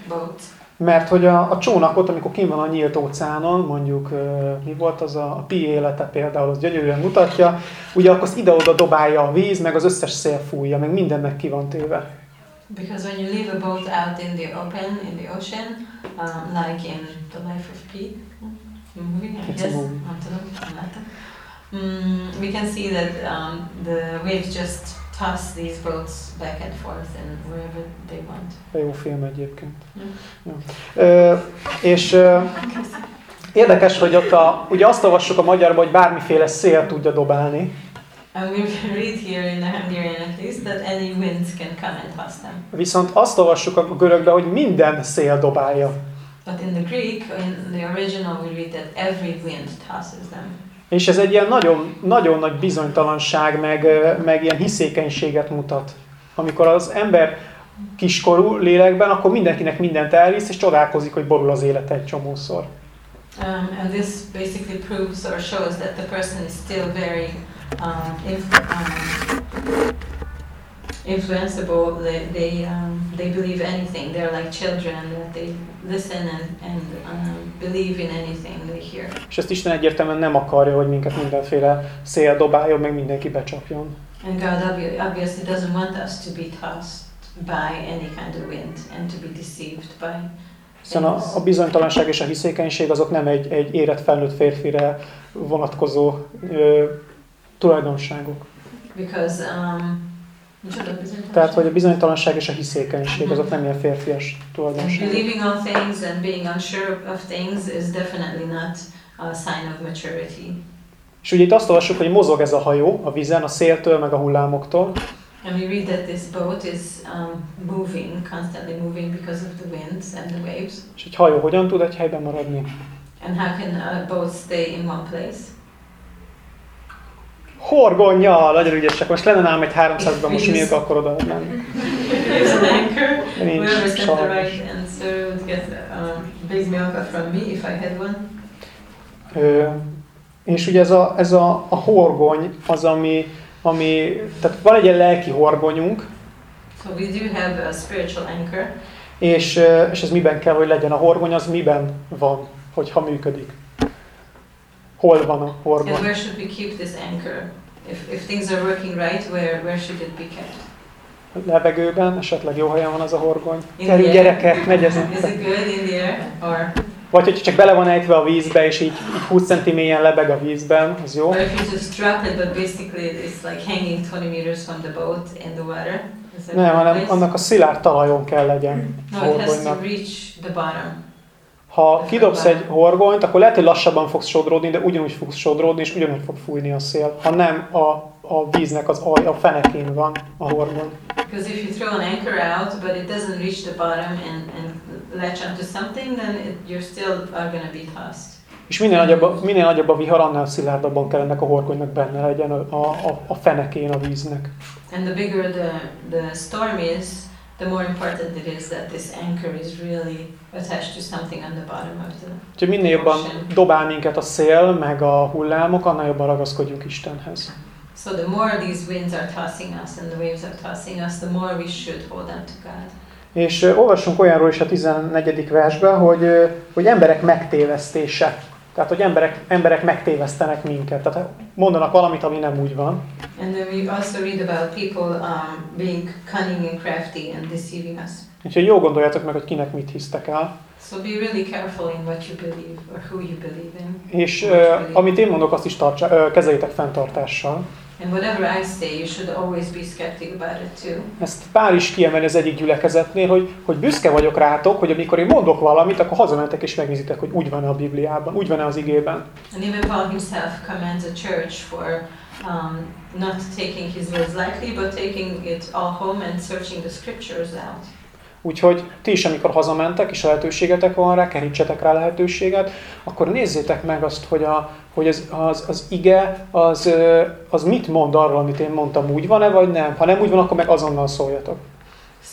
boats. Mert hogy a, a csónakot, amikor kim van a nyílt óceánon, mondjuk ö, mi volt az a, a pi élete például, az gyönyörűen mutatja, ugye akkor azt ide-oda dobálja a víz, meg az összes szél fújja, meg mindennek ki van téve. Because when you leave a boat out in the open, in the ocean, um, like in The Life of Pi, movie, I guess. Mm, we can see that um, the waves just toss these boats back and forth and wherever they want. Jó film egyébként. Mm. Ja. Ö, és ö, érdekes, hogy ott a, ugye azt olvassuk a magyarban, hogy bármiféle szél tudja dobálni, we read here in Hungarian at least that any winds can come and them. viszont azt olvassuk a görögben, hogy minden szél dobálja. But in the Greek, in the original, we read that every wind tosses them. És ez egy ilyen nagyon, nagyon nagy bizonytalanság, meg, meg ilyen hiszékenységet mutat. Amikor az ember kiskorú lélekben, akkor mindenkinek mindent elvisz, és csodálkozik, hogy borul az élete egy csomószor. Um, and this basically proves or shows that the person is still very um, inf- um, influenceable. They they, um, they believe anything. They're like children that they listen and and um, believe in anything they hear. És ezt Isten egyértelműen nem akarja, hogy minket mindenféle szél dobáljon, meg mindenki becsapjon. And God obvi- obviously doesn't want us to be tossed by any kind of wind and to be deceived by Hiszen a, a bizonytalanság és a hiszékenység azok nem egy, egy érett felnőtt férfire vonatkozó ö, tulajdonságok. because um? Tehát, hogy a bizonytalanság és a hiszékenység azok nem ilyen férfias And tulajdonságok. believing all things and being unsure of things is definitely not a sign of maturity. És ugye itt azt olvassuk, hogy mozog ez a hajó a vízen, a széltől, meg a hullámoktól, And we read that this boat is um, moving, constantly moving because of the winds and the waves. és egy hajó hogyan tud egy helyben maradni? And how can a boat stay in one place? Horgonja, nagyon ügyesek. Most lenne nálam egy 300-ban, most miért akkor oda? There's an nincs Whoever said the sajnos. right answer would get um, big milk from me if I had one. Ö, és ugye ez a, ez a, a horgony az, ami, ami, tehát van egy ilyen lelki horgonyunk, So we do have a spiritual anchor. és, és ez miben kell, hogy legyen a horgony, az miben van, hogyha működik. Hol van a And horgony? where should we keep this anchor? If, if things are working right, where, where should it be kept? Levegőben, esetleg jó helyen van az a horgony. Air. gyerekek, megyezzünk. Is it good in the air or, Vagy hogyha csak bele van ejtve a vízbe, és így, így 20 cm mélyen lebeg a vízben, az jó. or if you just drop it, but basically it's like hanging 20 meters from the boat in the water? Nem, hanem annak a szilárd talajon kell legyen No, it has to reach the bottom. Ha kidobsz egy horgonyt, akkor lehet, hogy lassabban fogsz sodródni, de ugyanúgy fogsz sodródni, és ugyanúgy fog fújni a szél. Ha nem a, a víznek az alja, a fenekén van a horgony. Because if you throw an anchor out, but it doesn't reach the bottom and, and latch onto something, then it, you're still are going to be tossed. És minél nagyobb, a, minél nagyobb a vihar, annál szilárdabban kell ennek a horgonynak benne legyen a, a, a fenekén a víznek. And the bigger the, the storm is, the more important it is that this anchor is really attached to something on the bottom of the. Úgyhogy minél jobban dobál minket a szél, meg a hullámok, annál jobban ragaszkodjunk Istenhez. So the more these winds are tossing us and the waves are tossing us, the more we should hold on to God. És olvassunk olyanról is a 14. versben, hogy, hogy emberek megtévesztése. Tehát, hogy emberek, emberek megtévesztenek minket. Tehát mondanak valamit, ami nem úgy van. And then we also read about people um, being cunning and crafty and deceiving us. Úgyhogy jó gondoljátok meg, hogy kinek mit hisztek el. So be really careful in what you believe or who you believe in. És ö, amit én mondok, azt is tartsa, ö, kezeljétek fenntartással. And whatever I say, you should always be skeptic about it too. Ezt Pál is kiemeli az egyik gyülekezetnél, hogy, hogy büszke vagyok rátok, hogy amikor én mondok valamit, akkor hazamentek és megnézitek, hogy úgy van-e a Bibliában, úgy van-e az igében. And even Paul himself commends a church for um, not taking his words lightly, but taking it all home and searching the scriptures out. Úgyhogy ti is, amikor hazamentek, és lehetőségetek van rá, kerítsetek rá lehetőséget, akkor nézzétek meg azt, hogy, a, hogy az, az, az ige, az, az mit mond arról, amit én mondtam, úgy van-e, vagy nem. Ha nem úgy van, akkor meg azonnal szóljatok.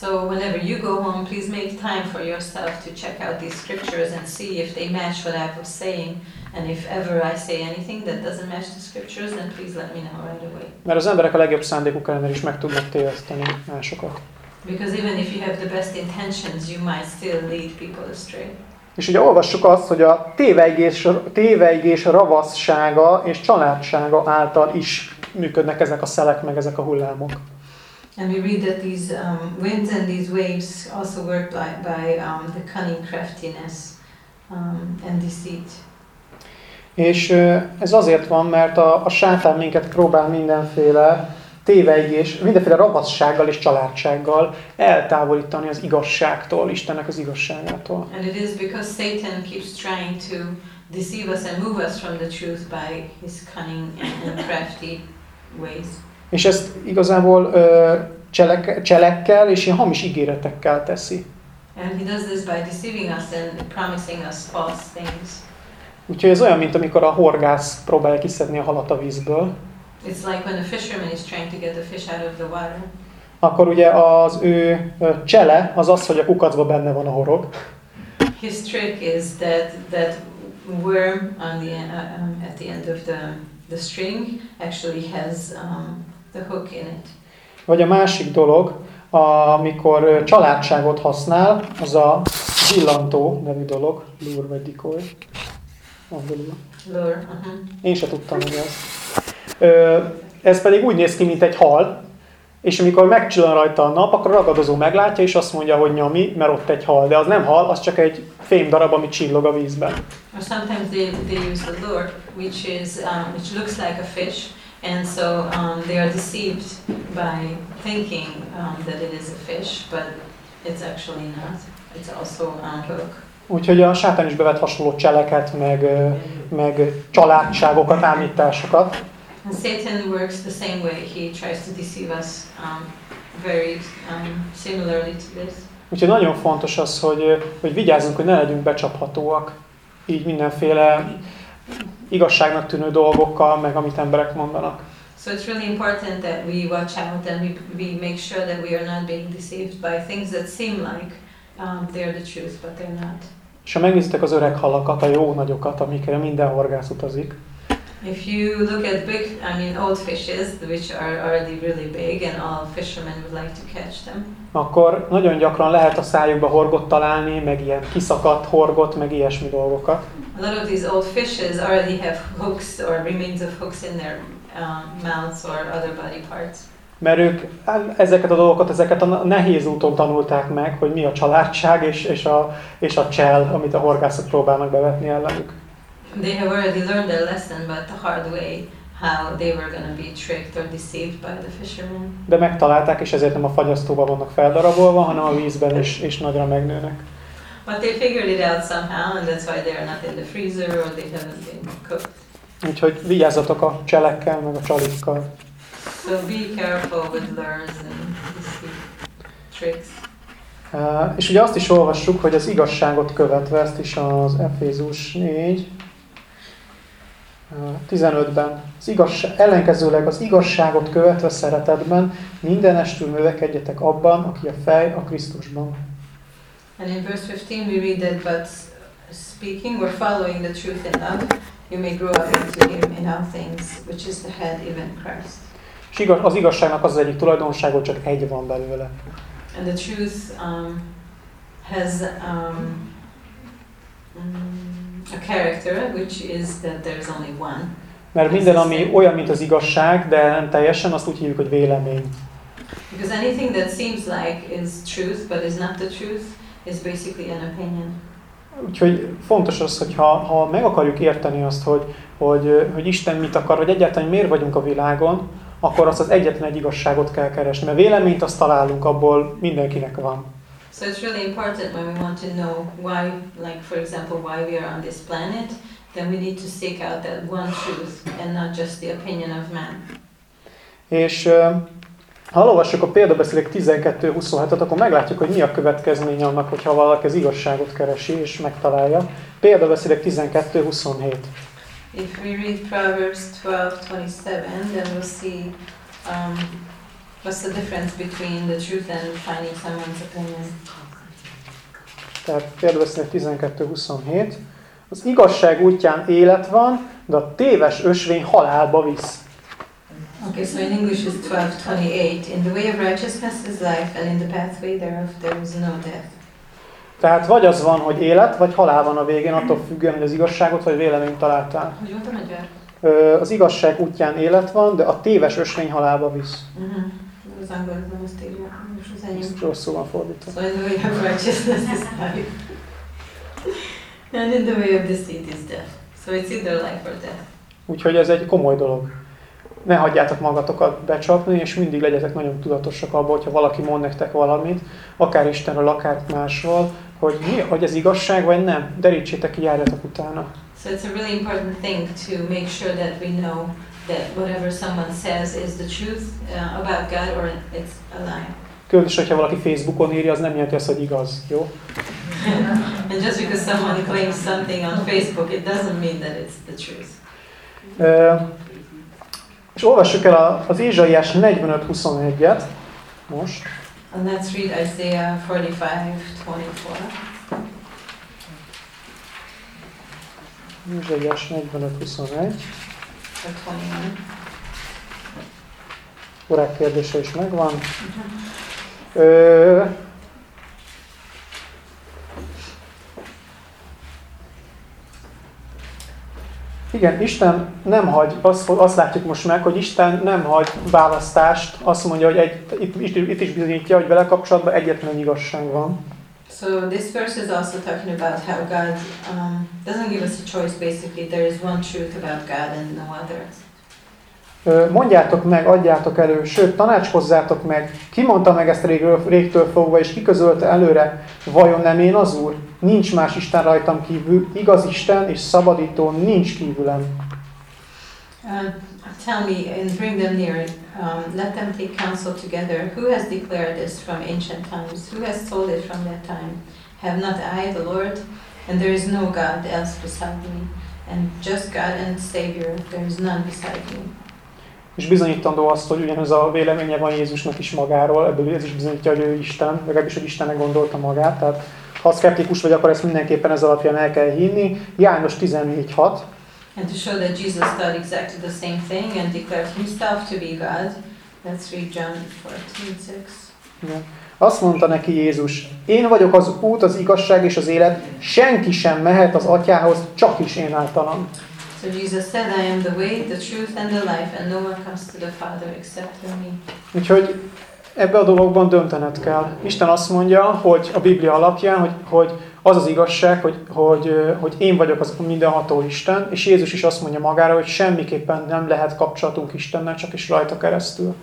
So whenever you go home, please make time for yourself to check out these scriptures and see if they match what I was saying. And if ever I say anything that doesn't match the scriptures, then please let me know right away. Mert az emberek a legjobb szándékuk ellenére is meg tudnak téveszteni másokat. Because even if you have the best intentions, you might still lead people astray. És ugye olvassuk azt, hogy a téveigés, téveigés ravaszsága és családsága által is működnek ezek a szelek, meg ezek a hullámok. And we read that these um, winds and these waves also work by, by um, the cunning craftiness um, and deceit. És ez azért van, mert a, a sátán minket próbál mindenféle téveigés, mindenféle ravaszsággal és családsággal eltávolítani az igazságtól, Istennek az igazságától. And it is because Satan keeps trying to deceive us and move us from the truth by his cunning and crafty ways. És ezt igazából ö, cselek, cselekkel és ilyen hamis ígéretekkel teszi. And he does this by deceiving us and promising us false things. Úgyhogy ez olyan, mint amikor a horgász próbálja kiszedni a halat a vízből, It's like when a fisherman is trying to get the fish out of the water. akkor ugye az ő csele az az, hogy a kukacban benne van a horog, His trick is that that worm on the uh, um, at the end of the the string actually has um, the hook in it. vagy a másik dolog, amikor családságot használ, az a villantó nevű dolog, lure vagy decoy. Angolul. Lure. Uh-huh. Én se tudtam, hogy ez. Ez pedig úgy néz ki, mint egy hal, és amikor megcsillan rajta a nap, akkor a ragadozó meglátja, és azt mondja, hogy nyami, mert ott egy hal. De az nem hal, az csak egy fém darab, ami csillog a vízben. Or sometimes they, they use the lure, which is um, which looks like a fish, and so um, they are deceived by thinking um, that it is a fish, but it's actually not. It's also a hook. Úgyhogy a sátán is bevet hasonló cseleket, meg, meg családságokat, ámításokat. And Satan works the same way. He tries to deceive us um, very um, similarly to this. Úgyhogy nagyon fontos az, hogy, hogy vigyázzunk, hogy ne legyünk becsaphatóak. Így mindenféle igazságnak tűnő dolgokkal, meg amit emberek mondanak. So it's really important that we watch out and we, we make sure that we are not being deceived by things that seem like um, they're the truth, but they're not. És ha megnézitek az öreg halakat, a jó nagyokat, amikre minden horgász utazik, If you look at big, I mean old fishes, which are already really big and all fishermen would like to catch them, akkor nagyon gyakran lehet a szájukba horgot találni, meg ilyen kiszakadt horgot, meg ilyesmi dolgokat. a lot of these old fishes already have hooks or remains of hooks in their um, mouths or other body parts. Mert ők ezeket a dolgokat, ezeket a nehéz úton tanulták meg, hogy mi a családság és, és, a, és a csel, amit a horgászok próbálnak bevetni ellenük. They have already learned their lesson, but the hard way, how they were to be tricked or deceived by the fishermen. De megtalálták, és ezért nem a fagyasztóban vannak feldarabolva, hanem a vízben is, és nagyra megnőnek. But they figured it out somehow, and that's why they're not in the freezer or they haven't been cooked. Úgyhogy vigyázzatok a cselekkel, meg a csalikkal. So be careful with lures and tricks. Uh, és ugye azt is olvassuk, hogy az igazságot követve, ezt is az Efézus 4, 15-ben. Az igazság, ellenkezőleg az igazságot követve szeretetben mindenestül növekedjetek abban, aki a fej a Krisztusban. And in verse 15 we read that, but speaking or following the truth in love, you may grow up into him in all things, which is the head, even Christ. És igaz, az igazságnak az, az egyik tulajdonsága, csak egy van belőle. And the truth um, has um, mm, a character, which is that there's only one. Mert minden, ami olyan, mint az igazság, de nem teljesen, azt úgy hívjuk, hogy vélemény. Because anything that seems like is truth but is not the truth is basically an opinion. Úgyhogy fontos az, hogy ha, ha meg akarjuk érteni azt, hogy, hogy, hogy Isten mit akar, vagy egyáltalán miért vagyunk a világon, akkor azt az egyetlen egy igazságot kell keresni. Mert véleményt azt találunk, abból mindenkinek van. So it's really important when we want to know why, like for example, why we are on this planet, then we need to seek out that one truth and not just the opinion of man. És ha olvassuk a példabeszélek 12-27-et, akkor meglátjuk, hogy mi a következménye annak, hogyha valaki az igazságot keresi és megtalálja. Példabeszélek 12-27. If we read Proverbs 12:27, then we'll see um, what's the difference between the truth and finding someone's opinion. Tehát példabeszélek 12-27. Az igazság útján élet van, de a téves ösvény halálba visz. Okay, so in English it's 12:28. In the way of righteousness is life, and in the pathway thereof there is no death. Tehát vagy az van, hogy élet, vagy halál van a végén, attól függően, hogy az igazságot vagy véleményt találtál. Hogy volt a magyar? Az igazság útján élet van, de a téves ösvény halálba visz. Uh-huh. Az angol ez nem azt írja, most az enyém. Ez rosszul van fordítva. So in the way of righteousness is life. and in the way of deceit is death. So it's either life or death. Úgyhogy ez egy komoly dolog. Ne hagyjátok magatokat becsapni, és mindig legyetek nagyon tudatosak abban, hogyha valaki mond nektek valamit, akár Istenről, akár másról, hogy, mi, hogy ez igazság, vagy nem. Derítsétek ki, járjatok utána. So it's a really important thing to make sure that we know that whatever someone says is the truth uh, about God or it's a lie. Különösen, hogyha valaki Facebookon írja, az nem jelenti azt, hogy igaz. Jó? and just because someone claims something on Facebook, it doesn't mean that it's the truth. Ö, és olvassuk el a- az Ézsaiás 45-21-et most. And let's read Isaiah 45, 24 Ézsaiás 45-21. Or 21. Korák kérdése is megvan. Ö, igen, Isten nem hagy, azt, azt látjuk most meg, hogy Isten nem hagy választást, azt mondja, hogy egy, itt, itt is bizonyítja, hogy vele kapcsolatban egyetlen igazság van. So this verse is also talking about how God um, doesn't give us a choice. Basically, there is one truth about God and no other. Mondjátok meg, adjátok elő, sőt, tanácskozzátok meg, ki mondta meg ezt régről, régtől fogva, és ki közölte előre, vajon nem én az Úr? Nincs más Isten rajtam kívül, igaz Isten és szabadító nincs kívülem. Uh, tell me and bring them near. Um, let them take counsel together. Who has declared this from ancient times? Who has told it from that time? Have not I, the Lord? And there is no God else beside me. And just God and Savior, there is none beside me. És bizonyítandó azt, hogy ugyanez a véleménye van Jézusnak is magáról, ebből ez is bizonyítja, hogy ő Isten, legalábbis, hogy Istennek gondolta magát. Tehát ha szkeptikus vagy, akkor ezt mindenképpen ez alapján el kell hinni. János 14.6. And to show that Jesus thought exactly the same thing and declared himself to be God, let's read John 14, 6. Igen. Azt mondta neki Jézus, én vagyok az út, az igazság és az élet, senki sem mehet az atyához, csak is én általam. So Jesus said, I am the way, the truth, and the life, and no one comes to the Father except through me. Úgyhogy ebbe a dologban döntened kell. Isten azt mondja, hogy a Biblia alapján, hogy, hogy az az igazság, hogy, hogy, hogy én vagyok az mindenható Isten, és Jézus is azt mondja magára, hogy semmiképpen nem lehet kapcsolatunk Istennel, csak is rajta keresztül.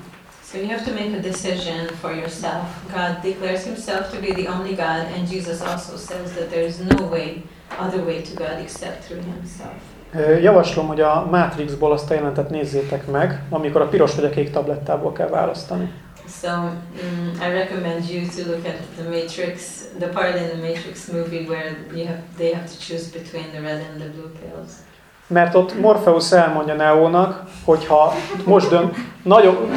So you have to make a decision for yourself. God declares himself to be the only God, and Jesus also says that there is no way, other way to God except through himself. Javaslom, hogy a Matrixból azt a jelentet nézzétek meg, amikor a piros vagy a kék tablettából kell választani. So mm I recommend you to look at the Matrix, the part in the Matrix movie where you have, they have to choose between the red and the blue pills. Mert ott Morpheus elmondja Neónak, hogyha most dönt, nagyon,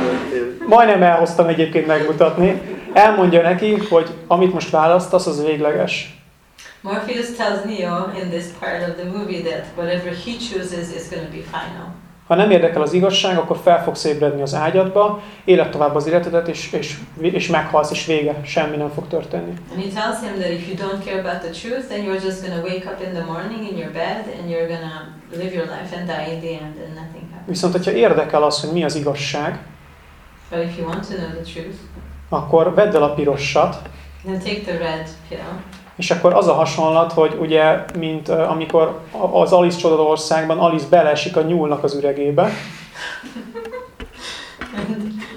majdnem elhoztam egyébként megmutatni, elmondja neki, hogy amit most választasz, az végleges. Morpheus tells Neo in this part of the movie that whatever he chooses is going to be final. Ha nem érdekel az igazság, akkor fel fogsz ébredni az ágyadba, éled tovább az életedet, és, és, és meghalsz, és vége, semmi nem fog történni. And he tells him that if you don't care about the truth, then you're just to wake up in the morning in your bed and you're to live your life and die in the end and nothing happens. Viszont, hogyha érdekel az, hogy mi az igazság, But if you want to know the truth, akkor vedd el a pirossat, then take the red pill. És akkor az a hasonlat, hogy ugye, mint amikor az Alice Csodadországban Alice beleesik a nyúlnak az üregébe,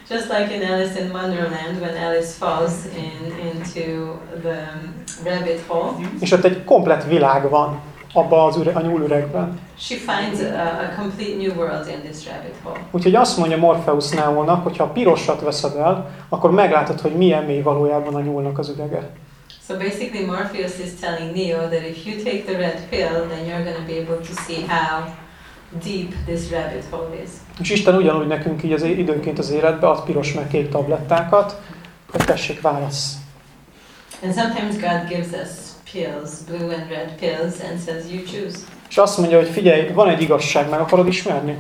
just like in Alice in Wonderland, when Alice falls in, into the rabbit hole, és ott egy komplet világ van abba az üre, a nyúlüregben. she finds a, a complete new world in this rabbit hole. Úgyhogy azt mondja Morpheus Neónak, hogy ha pirosat veszed el, akkor meglátod, hogy milyen mély valójában a nyúlnak az ürege. So basically, Morpheus is telling Neo that if you take the red pill, then you're going to be able to see how deep this rabbit hole is. És Isten ugyanúgy nekünk így az időnként az életbe ad piros meg kék tablettákat, hogy tessék válasz. And sometimes God gives us pills, blue and red pills, and says, You choose. És azt mondja, hogy figyelj, van egy igazság, meg akarod ismerni?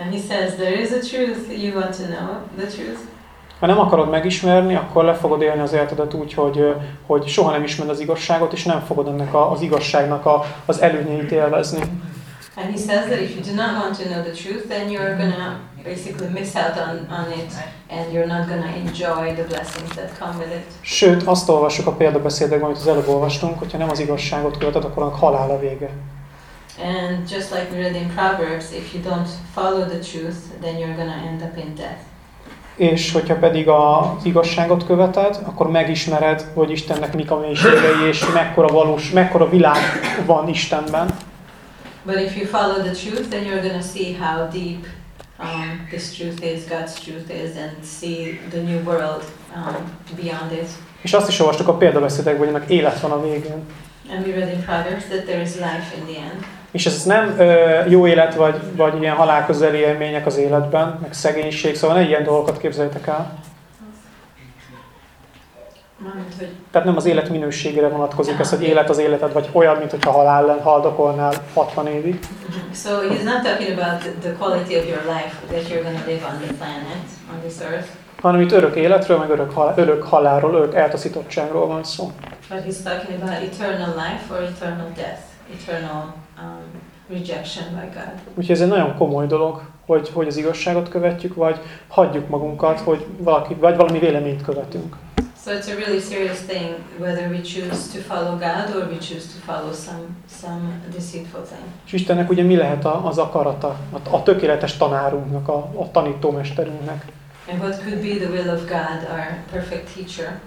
And He says, There is a truth. You want to know the truth? Ha nem akarod megismerni, akkor le fogod élni az életedet úgy, hogy, hogy soha nem ismered az igazságot, és nem fogod ennek a, az igazságnak a, az előnyeit élvezni. And he says that if you do not want to know the truth, then you're gonna basically miss out on, on it and you're not gonna enjoy the blessings that come with it. Sőt, azt olvassuk a példabeszédekben, amit az előbb olvastunk, hogyha nem az igazságot követed, akkor annak halál a vége. And just like we read in Proverbs, if you don't follow the truth, then you're gonna end up in death. És hogyha pedig az igazságot követed, akkor megismered, hogy Istennek mik a mélységei, és mekkora valós, mekkora világ van Istenben. But if you follow the truth, then you're gonna see how deep um, this truth is, God's truth is, and see the new world um, beyond it. És azt is olvastuk a példabeszédekben, hogy ennek élet van a végén. And we read in Proverbs that there is life in the end. És ez nem ö, jó élet, vagy, vagy ilyen halálközeli élmények az életben, meg szegénység, szóval ne ilyen dolgokat képzeljétek el. Tehát nem az élet minőségére vonatkozik ez, hogy élet az életed, vagy olyan, mint hogyha halál lenne, haldokolnál 60 évig. So he's not talking about the- quality of your life that you're going to live on the planet, on this earth, hanem itt örök életről, meg örök, hal- örök halálról, örök eltaszítottságról van szó. but he's talking about eternal life or eternal death, eternal um, rejection by God. Úgyhogy ez egy nagyon komoly dolog, hogy, hogy az igazságot követjük, vagy hagyjuk magunkat, hogy valaki, vagy valami véleményt követünk. So it's a really serious thing whether we choose to follow God or we choose to follow some some deceitful thing. És Istennek ugye mi lehet a- az akarata, a, a tökéletes tanárunknak, a, a tanítómesterünknek. And what could be the will of God, our perfect teacher?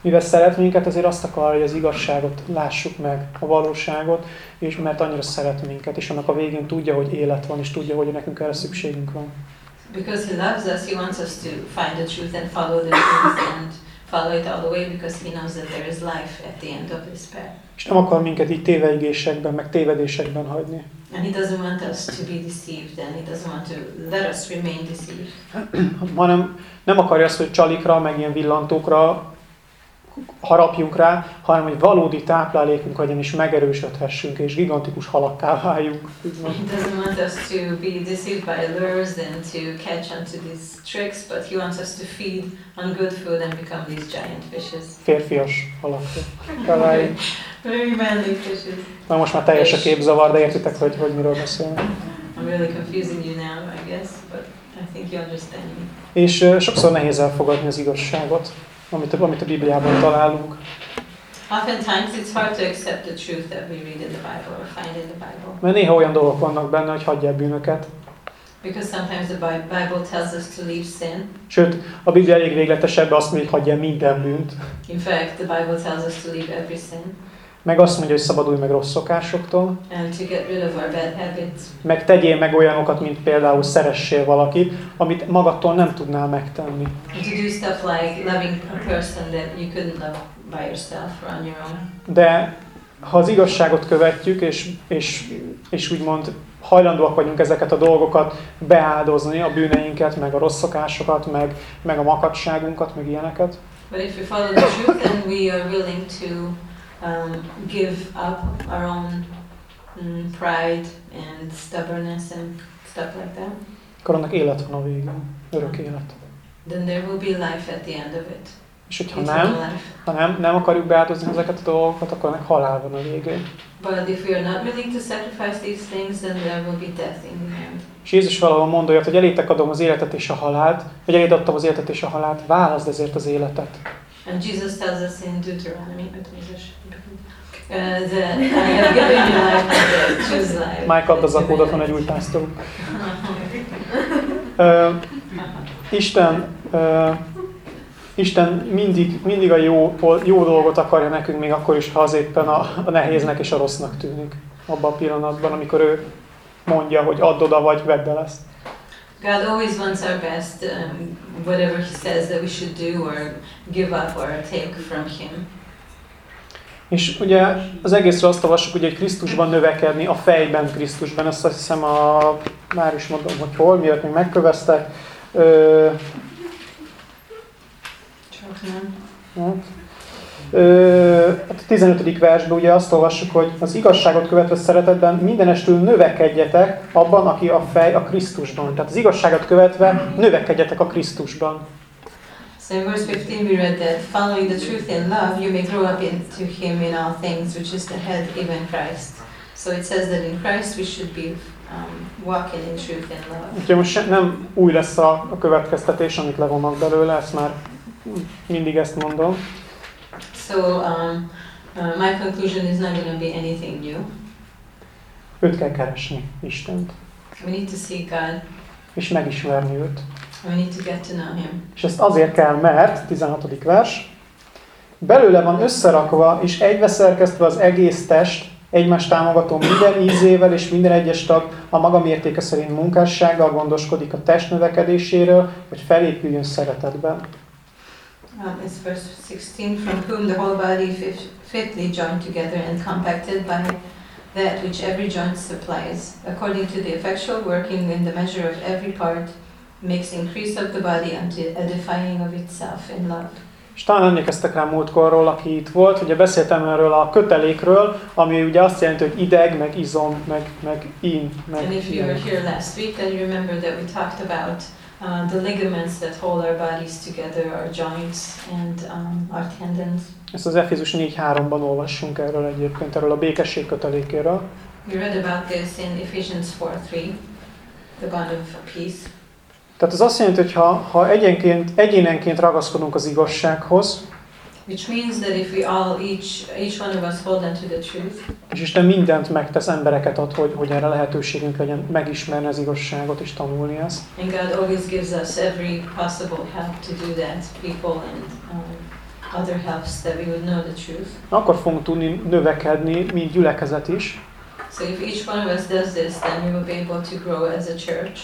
Mivel szeret minket, azért azt akarja, hogy az igazságot lássuk meg, a valóságot, és mert annyira szeret minket, és annak a végén tudja, hogy élet van, és tudja, hogy nekünk erre szükségünk van. Because he loves us, he wants us to find the truth and follow the truth and follow it all the way because he knows that there is life at the end of this path. És nem akar minket így téveigésekben, meg tévedésekben hagyni. And he doesn't want us to be deceived and he doesn't want to let us remain deceived. hanem nem akarja azt, hogy csalikra, meg ilyen villantókra harapjunk rá, hanem hogy valódi táplálékunk legyen, és megerősödhessünk, és gigantikus halakká váljunk. He doesn't want us to be deceived by lures and to catch onto these tricks, but he wants us to feed on good food and become these giant fishes. Férfias halakká. Very manly fishes. Na most már teljes a képzavar, de értitek, hogy, hogy miről beszélünk. I'm really confusing you now, I guess, but I think you understand me. És ö, sokszor nehéz elfogadni az igazságot, amit, a- amit a Bibliában találunk. Oftentimes it's hard to accept the truth that we read in the Bible or find in the Bible. Mert néha olyan dolgok vannak benne, hogy hagyják bűnöket. Because sometimes the Bi- Bible tells us to leave sin. Sőt, a Biblia elég végletesebb, azt mondja, hogy hagyja minden bűnt. In fact, the Bible tells us to leave every sin Meg azt mondja, hogy szabadulj meg rossz szokásoktól. and to get rid of our bad habits. Meg tegyél meg olyanokat, mint például szeressél valakit, amit magadtól nem tudnál megtenni. And to do stuff like loving a person that you couldn't love by yourself or on your own. De ha az igazságot követjük, és, és, és úgymond hajlandóak vagyunk ezeket a dolgokat beáldozni, a bűneinket, meg a rossz szokásokat, meg, meg a makadságunkat, meg ilyeneket, But if we follow the truth, then we are willing to um, give up our own mm, pride and stubbornness and stuff like that. akkor annak élet van a végén, örök élet. Then there will be life at the end of it. És hogyha nem, ha nem, nem akarjuk beáldozni ezeket a dolgokat, akkor meg halál van a végén. But if we are not willing to sacrifice these things, then there will be death in the end. És Jézus valahol mondja, olyat, hogy elétek adom az életet és a halált, vagy eléd adtam az életet és a halált, válaszd ezért az életet. And Jesus tells us in Deuteronomy, uh, that I have given you life and death, choose life. Mike add az akódot, van egy új pásztorunk. Ö, Isten, ö, Isten mindig, mindig a jó, jó dolgot akarja nekünk, még akkor is, ha az éppen a, a nehéznek és a rossznak tűnik. Abban a pillanatban, amikor ő mondja, hogy add oda, vagy vedd el ezt. God always wants our best, um, whatever He says that we should do or give up or take from Him. És ugye az egészről azt olvassuk, ugye, hogy Krisztusban növekedni, a fejben Krisztusban. Ezt azt hiszem, a, már is mondom, hogy hol, miért még megköveztek. Ö, Csak nem. hát, a 15. versben ugye azt olvassuk, hogy az igazságot követve szeretetben mindenestül növekedjetek abban, aki a fej a Krisztusban. Tehát az igazságot követve növekedjetek a Krisztusban. So in verse 15 we read that following the truth in love, you may grow up into Him in all things, which is the head, even Christ. So it says that in Christ we should be um, walking in truth and love. Úgyhogy most nem új lesz a, a következtetés, amit levonnak belőle, ezt már mindig ezt mondom. So um, uh, my conclusion is not going to be anything new. Őt kell keresni, Istent, We need to seek God. és megismerni őt. We need to get to know Him. És ezt azért kell, mert, 16. vers, belőle van összerakva és egybe szerkesztve az egész test, egymást támogató minden ízével és minden egyes tag a maga mértéke szerint munkássággal gondoskodik a test növekedéséről, hogy felépüljön szeretetben. Um, it's verse 16, from whom the whole body fif- fitly joined together and compacted by that which every joint supplies, according to the effectual working in the measure of every part, makes increase of the body unto edifying of itself in love. És talán emlékeztek rá múltkorról, aki itt volt, ugye beszéltem erről a kötelékről, ami ugye azt jelenti, hogy ideg, meg izom, meg, meg in, meg And if you were here last week, then you remember that we talked about uh, the ligaments that hold our bodies together, our joints and um, our tendons. Ezt az Efézus 4.3-ban olvassunk erről egyébként, erről a békesség kötelékéről. We read about this in Ephesians 4:3, the bond of peace. Tehát ez azt jelenti, hogy ha, ha egyenként, egyénenként ragaszkodunk az igazsághoz, Which means that if we all, each, each one of us hold on to the truth, és Isten mindent megtesz, embereket ad, hogy, hogy erre lehetőségünk legyen megismerni az igazságot és tanulni ezt, and God always gives us every possible help to do that, people and um, other helps that we would know the truth. akkor fogunk tudni növekedni, mint gyülekezet is, So if each one of us does this, then we will be able to grow as a church.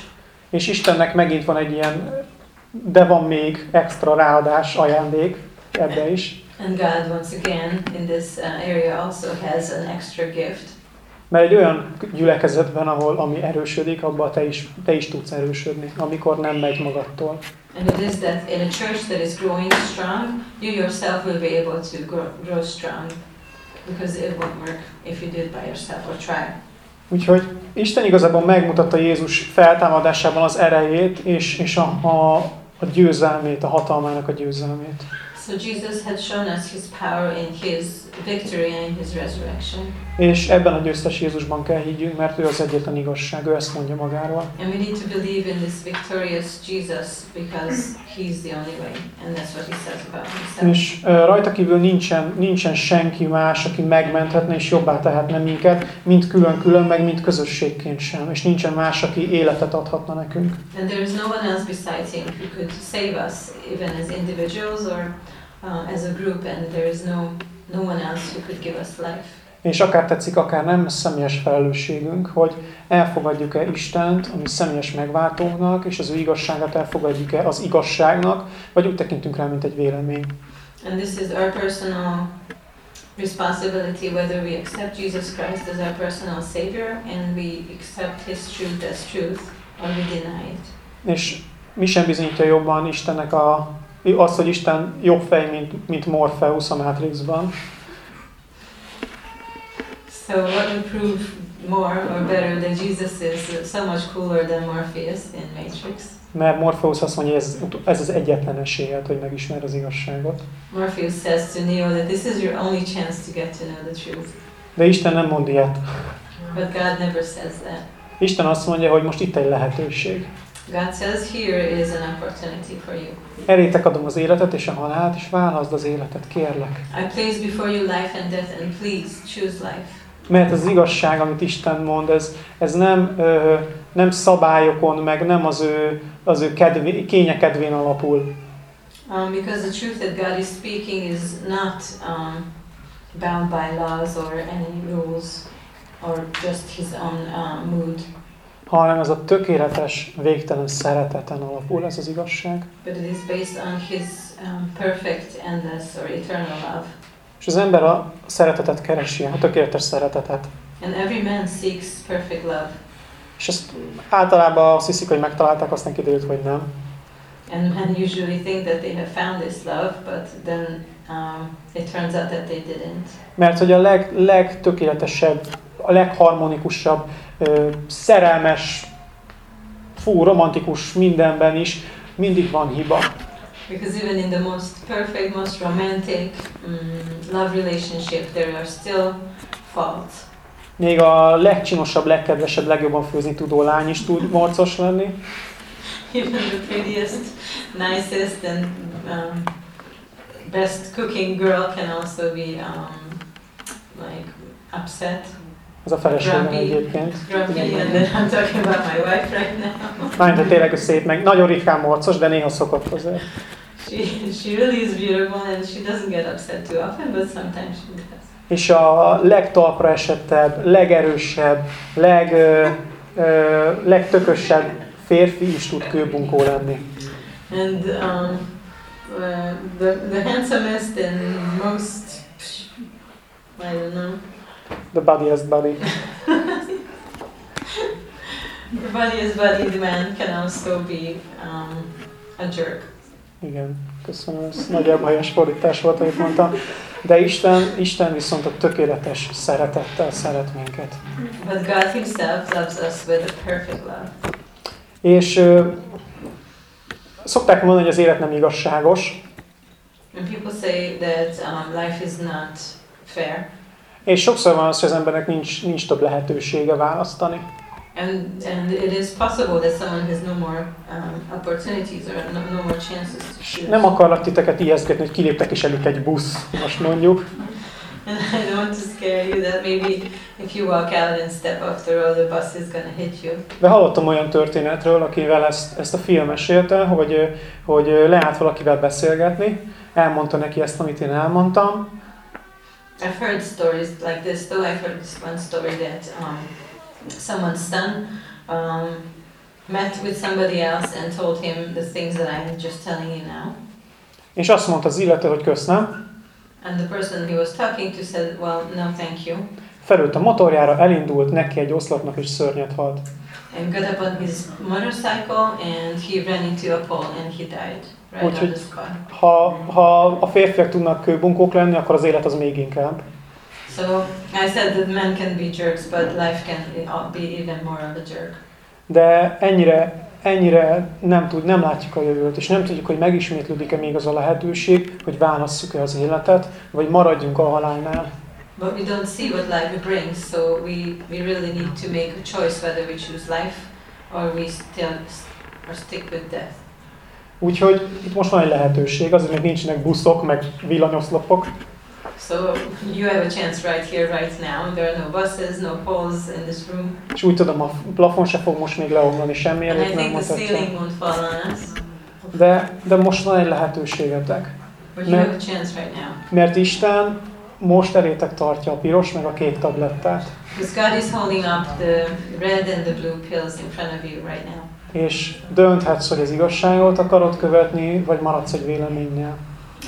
és Istennek megint van egy ilyen, de van még extra ráadás, ajándék ebbe is, And God, once again, in this uh, area also has an extra gift. mert egy olyan gyülekezetben, ahol ami erősödik, abban te is, te is tudsz erősödni, amikor nem megy magadtól. And it is that in a church that is growing strong, you yourself will be able to grow, grow strong. Because it won't work if you do it by yourself or try. Úgyhogy Isten igazából megmutatta Jézus feltámadásában az erejét és, és a, a, a győzelmét, a hatalmának a győzelmét. So Jesus had shown us his power in his victory and in his resurrection. És ebben a győztes Jézusban kell higgyünk, mert ő az egyetlen igazság, ő ezt mondja magáról. And we need to believe in this victorious Jesus because he's the only way. And that's what he says about himself. És ö, rajta kívül nincsen, nincsen senki más, aki megmenthetne és jobbá tehetne minket, mint külön-külön, meg mint közösségként sem. És nincsen más, aki életet adhatna nekünk. And there is no one else besides him who could save us, even as individuals or uh, as a group. And there is no, no one else who could give us life. És akár tetszik, akár nem, személyes felelősségünk, hogy elfogadjuk-e Istent, ami személyes megváltónak, és az ő igazságát elfogadjuk-e az igazságnak, vagy úgy tekintünk rá, mint egy vélemény. And this is our personal responsibility whether we accept Jesus Christ as our personal Savior and we accept His truth as truth or we deny it. És mi sem bizonyítja jobban Istennek a, azt, hogy Isten jobb fej, mint, mint Morpheus a Matrixban. So what would prove more or better that Jesus is so much cooler than Morpheus in Matrix? Mert Morpheus azt mondja, ez, ez az egyetlen esélyed, hogy megismer az igazságot. Morpheus says to Neo that this is your only chance to get to know the truth. De Isten nem mond ilyet. But God never says that. Isten azt mondja, hogy most itt egy lehetőség. God says here is an opportunity for you. Elétek adom az életet és a halált, és válaszd az életet, kérlek. I place before you life and death, and please choose life. Mert az igazság, amit Isten mond, ez, ez nem, ö, nem szabályokon, meg nem az ő, az ő kedvé, kényekedvén alapul. Um, because the truth that God is speaking is not um, bound by laws or any rules or just his own uh, mood, hanem ez a tökéletes, végtelen szereteten alapul ez az igazság. but it is based on his um, perfect, endless, or eternal love. És az ember a szeretetet keresi, a tökéletes szeretetet. And every man seeks perfect love. És ezt általában azt hiszik, hogy megtalálták, aztán kiderült, hogy nem. And men usually think that they have found this love, but then um, it turns out that they didn't. Mert hogy a leg, legtökéletesebb, a legharmonikusabb, ö, szerelmes, fú, romantikus mindenben is mindig van hiba. Because even in the most perfect, most romantic um, love relationship, there are still faults. Még a legcsinosabb, legkedvesebb, legjobban főzni tudó lány is tud morcos lenni. Even the prettiest, nicest, and um, best cooking girl can also be um, like upset, Ez a feleségem egyébként. Mármint, hogy tényleg szép, meg nagyon ritkán morcos, de néha szokott azért. She she really is beautiful, and she doesn't get upset too often, but sometimes she does. És a legtalpra esettebb, legerősebb, leg, ö, ö, legtökösebb férfi is tud kőbunkó lenni. And um, uh, the the handsomest and most I don't know The buddiest buddy. the funniest buddy man can also be um, a jerk. Igen, köszönöm, ez nagyjából helyes fordítás volt, amit mondtam. De Isten, Isten viszont a tökéletes szeretettel szeret minket. But God Himself loves us with a perfect love. És ö, szokták mondani, hogy az élet nem igazságos, And people say that um, life is not fair, és sokszor van az, hogy az embernek nincs, ninch több lehetősége választani. and and it is possible that someone has no more um, opportunities or no, no more chances to choose. Nem akarlak titeket ijesztgetni, hogy kiléptek és előtt egy busz, most mondjuk. And I don't want to scare you that maybe if you walk out and step off the road, the bus is gonna hit you. De hallottam olyan történetről, akivel ezt, ezt a film mesélte, hogy, hogy leállt valakivel beszélgetni, elmondta neki ezt, amit én elmondtam, I've heard stories like this, though I've heard this one story that um, someone's son um, met with somebody else and told him the things that I'm just telling you now. és azt mondta az illető, hogy köszönöm, And the person he was talking to said, well, no thank you. felült a motorjára, elindult neki egy oszlopnak és szörnyet halt. And got up on his motorcycle and he ran into a pole and he died Úgyhogy-. Ha, ha a férfiak tudnak bunkók lenni, akkor az élet az még inkább. So I said that men can be jerks, but life can uh, be even more of a jerk. De ennyire, ennyire nem, tud, nem látjuk a jövőt, és nem tudjuk, hogy megismétlődik-e még az a lehetőség, hogy válasszuk-e az életet, vagy maradjunk a halálnál. But we don't see what life brings, so we, we really need to make a choice whether we choose life or we still or stick with death. Úgyhogy itt most van egy lehetőség, azért még nincsenek buszok, meg villanyoszlopok, So you have a chance right here, right now. There are no buses, no poles in this room, és úgy tudom, a plafon se fog most még leomlani, semmi előtt nem mutatja. De, de most van egy lehetőségetek. But you No. have a chance right now. Mert Isten most elétek tartja a piros meg a kék tablettát. Because God is holding up the red and the blue pills in front of you right now. És dönthetsz, hogy az igazságot akarod követni, vagy maradsz egy véleménnyel.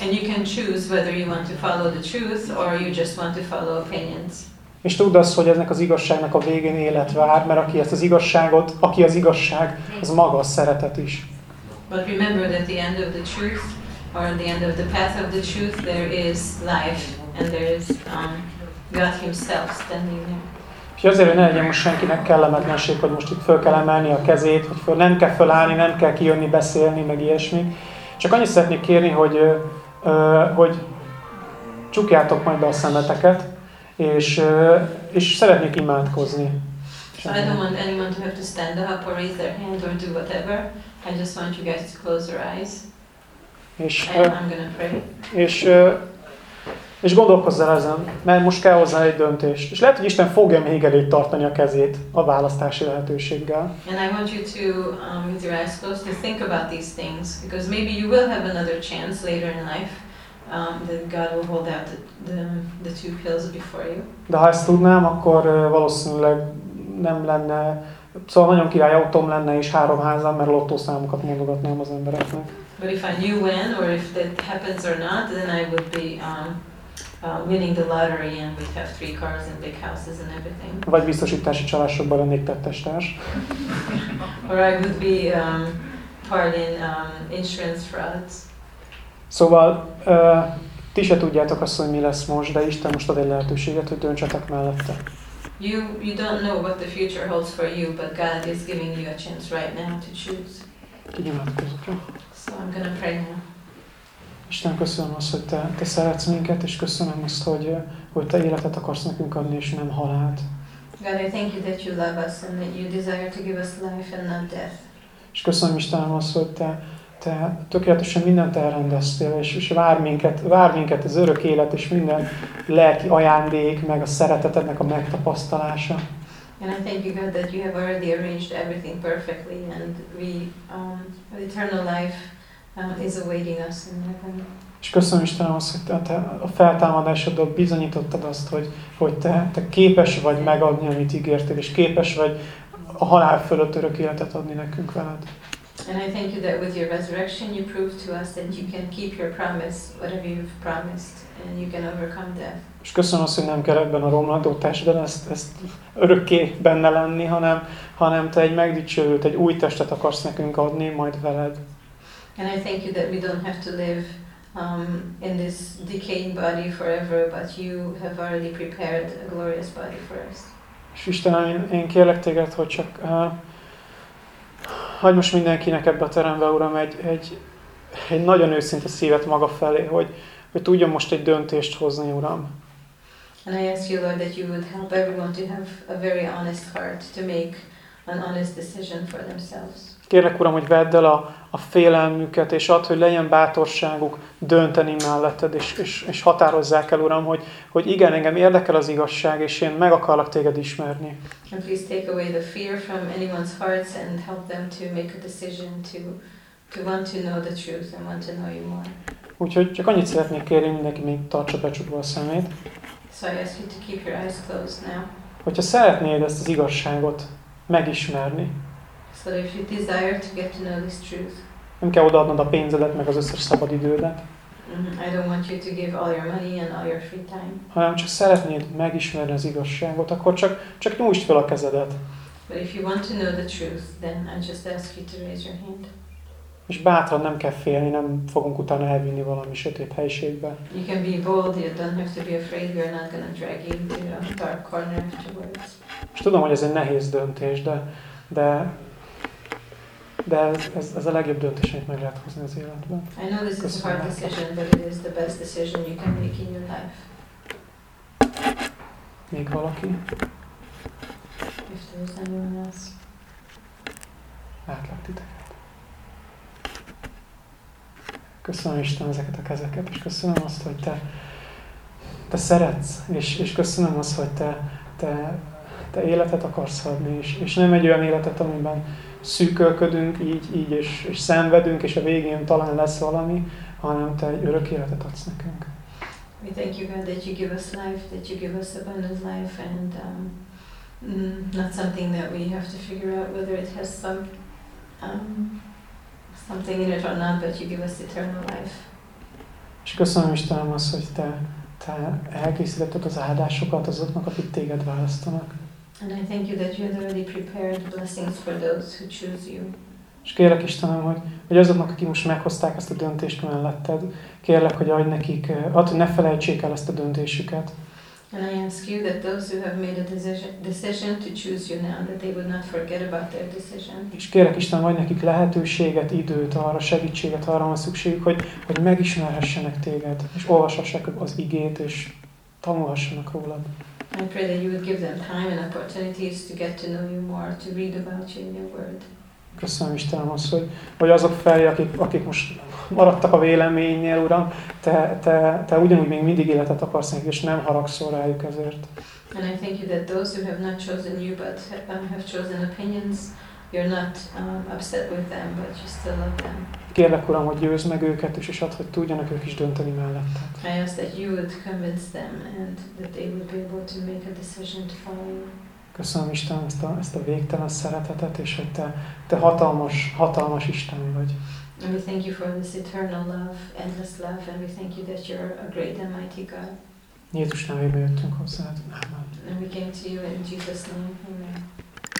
And you can choose whether you want to follow the truth or you just want to follow opinions. És tudd azt, hogy ennek az igazságnak a végén élet vár, mert aki ezt az igazságot, aki az igazság, az maga a szeretet is. But remember that the end of the truth or the end of the path of the truth there is life and there is um, God himself standing there. És azért, hogy ne legyen most senkinek kellemetlenség, hogy most itt föl kell emelni a kezét, hogy föl, nem kell fölállni, nem kell kijönni, beszélni, meg ilyesmi. Csak annyit szeretnék kérni, hogy, hogy csukjátok majd be a szemeteket, és, és szeretnék imádkozni. So I don't want anyone to have to stand up or raise their hand or do whatever. I just want you guys to close your eyes És, and I'm gonna pray. és, és gondolkozz el ezen, mert most kell hozzá egy döntést. És lehet, hogy Isten fogja még elég tartani a kezét a választási lehetőséggel. And I want you to, um, with your eyes closed, to think about these things because maybe you will have another chance later in life um, that God will hold out the, the, the two pills before you. De ha ezt tudnám, akkor valószínűleg nem lenne, szóval nagyon király autóm lenne és három házam, mert lottószámokat mondogatnám az embereknek. But if I knew when or if that happens or not, then I would be um, uh, winning the lottery and we'd have three cars and big houses and everything. Vagy biztosítási csalásokban lennék tettestárs. Or I would be um, part in um, insurance frauds. Szóval ö, ti se tudjátok azt, hogy mi lesz most, de Isten most ad egy lehetőséget, hogy döntsetek mellette. You, you don't know what the future holds for you, but God is giving you a chance right now to choose. So I'm to pray now. Isten, köszönöm azt, hogy te, te szeretsz minket, és köszönöm azt, hogy, hogy te életet akarsz nekünk adni, és nem halált. God, I thank you that you love us and that you desire to give us life and not death. És köszönöm Istenem azt, hogy te, te tökéletesen mindent elrendeztél, és, és vár, minket, vár minket az örök élet, és minden lelki ajándék, meg a szeretetednek a megtapasztalása. And I thank you, God, that you have already arranged everything perfectly and we, um, eternal life is awaiting us in heaven. És köszönöm Istenem azt, hogy te, te a feltámadásoddal bizonyítottad azt, hogy, hogy te, te képes vagy megadni, amit ígértél, és képes vagy a halál fölött örök életet adni nekünk veled. And I thank you that with your resurrection you proved to us that you can keep your promise, whatever you've promised, and you can overcome death. És köszönöm azt, hogy nem kell ebben a romlandó testben ezt, ezt örökké benne lenni, hanem, hanem te egy megdicsőült, egy új testet akarsz nekünk adni, majd veled. And I thank you that we don't have to live um, in this decaying body forever, but you have already prepared a glorious body for us. És Istenem, én, én kérlek téged, hogy csak uh, hagyj most mindenkinek ebbe a terembe, Uram, egy, egy, egy nagyon őszinte szívet maga felé, hogy, hogy tudjon most egy döntést hozni, Uram. And I ask you, Lord, that you would help everyone to have a very honest heart, to make an honest decision for themselves. Kérlek, Uram, hogy vedd el a, a félelmüket, és add, hogy legyen bátorságuk dönteni melletted, és, és, és határozzák el, Uram, hogy, hogy igen, engem érdekel az igazság, és én meg akarlak téged ismerni. And please take away the fear from anyone's hearts and help them to make a decision to, to want to know the truth and want to know you more. Úgyhogy csak annyit szeretnék kérni, mindenki még tartsa becsukva a szemét, So I ask you to keep your eyes closed now. hogyha szeretnéd ezt az igazságot megismerni, So if you desire to get to know this truth, nem kell odaadnod a pénzedet, meg az összes szabad idődet, mhm, I don't want you to give all your money and all your free time, hanem csak szeretnéd megismerni az igazságot, akkor csak, csak nyújtsd fel a kezedet, but if you want to know the truth, then I just ask you to raise your hand. és bátran nem kell félni, nem fogunk utána elvinni valami sötét helyiségbe. You can be bold, you don't have to be afraid, we're not to drag you into a dark corner afterwards. És tudom, hogy ez egy nehéz döntés, de, de, de ez, ez, a legjobb döntés, amit meg lehet hozni az életben. I know this is a hard decision, but it is the best decision you can make in your life. Még valaki? If there's anyone else. Látlak titeket. Köszönöm Isten ezeket a kezeket, és köszönöm azt, hogy te, te szeretsz, és, és köszönöm azt, hogy te, te, te életet akarsz adni, és, és nem egy olyan életet, amiben szűkölködünk így, így és, és szenvedünk, és a végén talán lesz valami, hanem te egy örök életet adsz nekünk. We thank you, God, that you give us life, that you give us abundant life, and um, mm, not something that we have to figure out whether it has some um, something in it or not, but you give us eternal life. És köszönöm Istenem azt, hogy te, te elkészítetted az áldásokat azoknak, akik téged választanak. And I thank you that you had already prepared blessings for those who choose you. És kérlek Istenem, hogy, hogy azoknak, akik most meghozták ezt a döntést melletted, kérlek, hogy adj nekik, add, hogy ne felejtsék el ezt a döntésüket. And I ask you that those who have made a decision, decision to choose you now, that they would not forget about their decision. És kérlek Isten, adj nekik lehetőséget, időt arra, segítséget arra van szükségük, hogy, hogy megismerhessenek téged, és olvashassák az igét, és tanulhassanak rólad. I pray that you would give them time and opportunities to get to know you more, to read about you in your word. Köszönöm Istenem azt, hogy, hogy azok felé, akik, akik most maradtak a véleménynél, Uram, te, te, te ugyanúgy még mindig életet akarsz nekik, és nem haragszol rájuk ezért. And I thank you that those who have not chosen you but um, have chosen opinions, you're not um, upset with them, but you still love them. Kérlek, Uram, hogy győzd meg őket, és, és add, hogy tudjanak ők is dönteni melletted. I ask that you would convince them and that they would be able to make a decision to follow you. Köszönöm Isten ezt a, ezt a végtelen szeretetet, és hogy te, te hatalmas, hatalmas Isten vagy. And we thank you for this eternal love, endless love, and we thank you that you're a great and mighty God. Jézus nevében jöttünk hozzád. Amen. And we came to you in Jesus' name. Amen.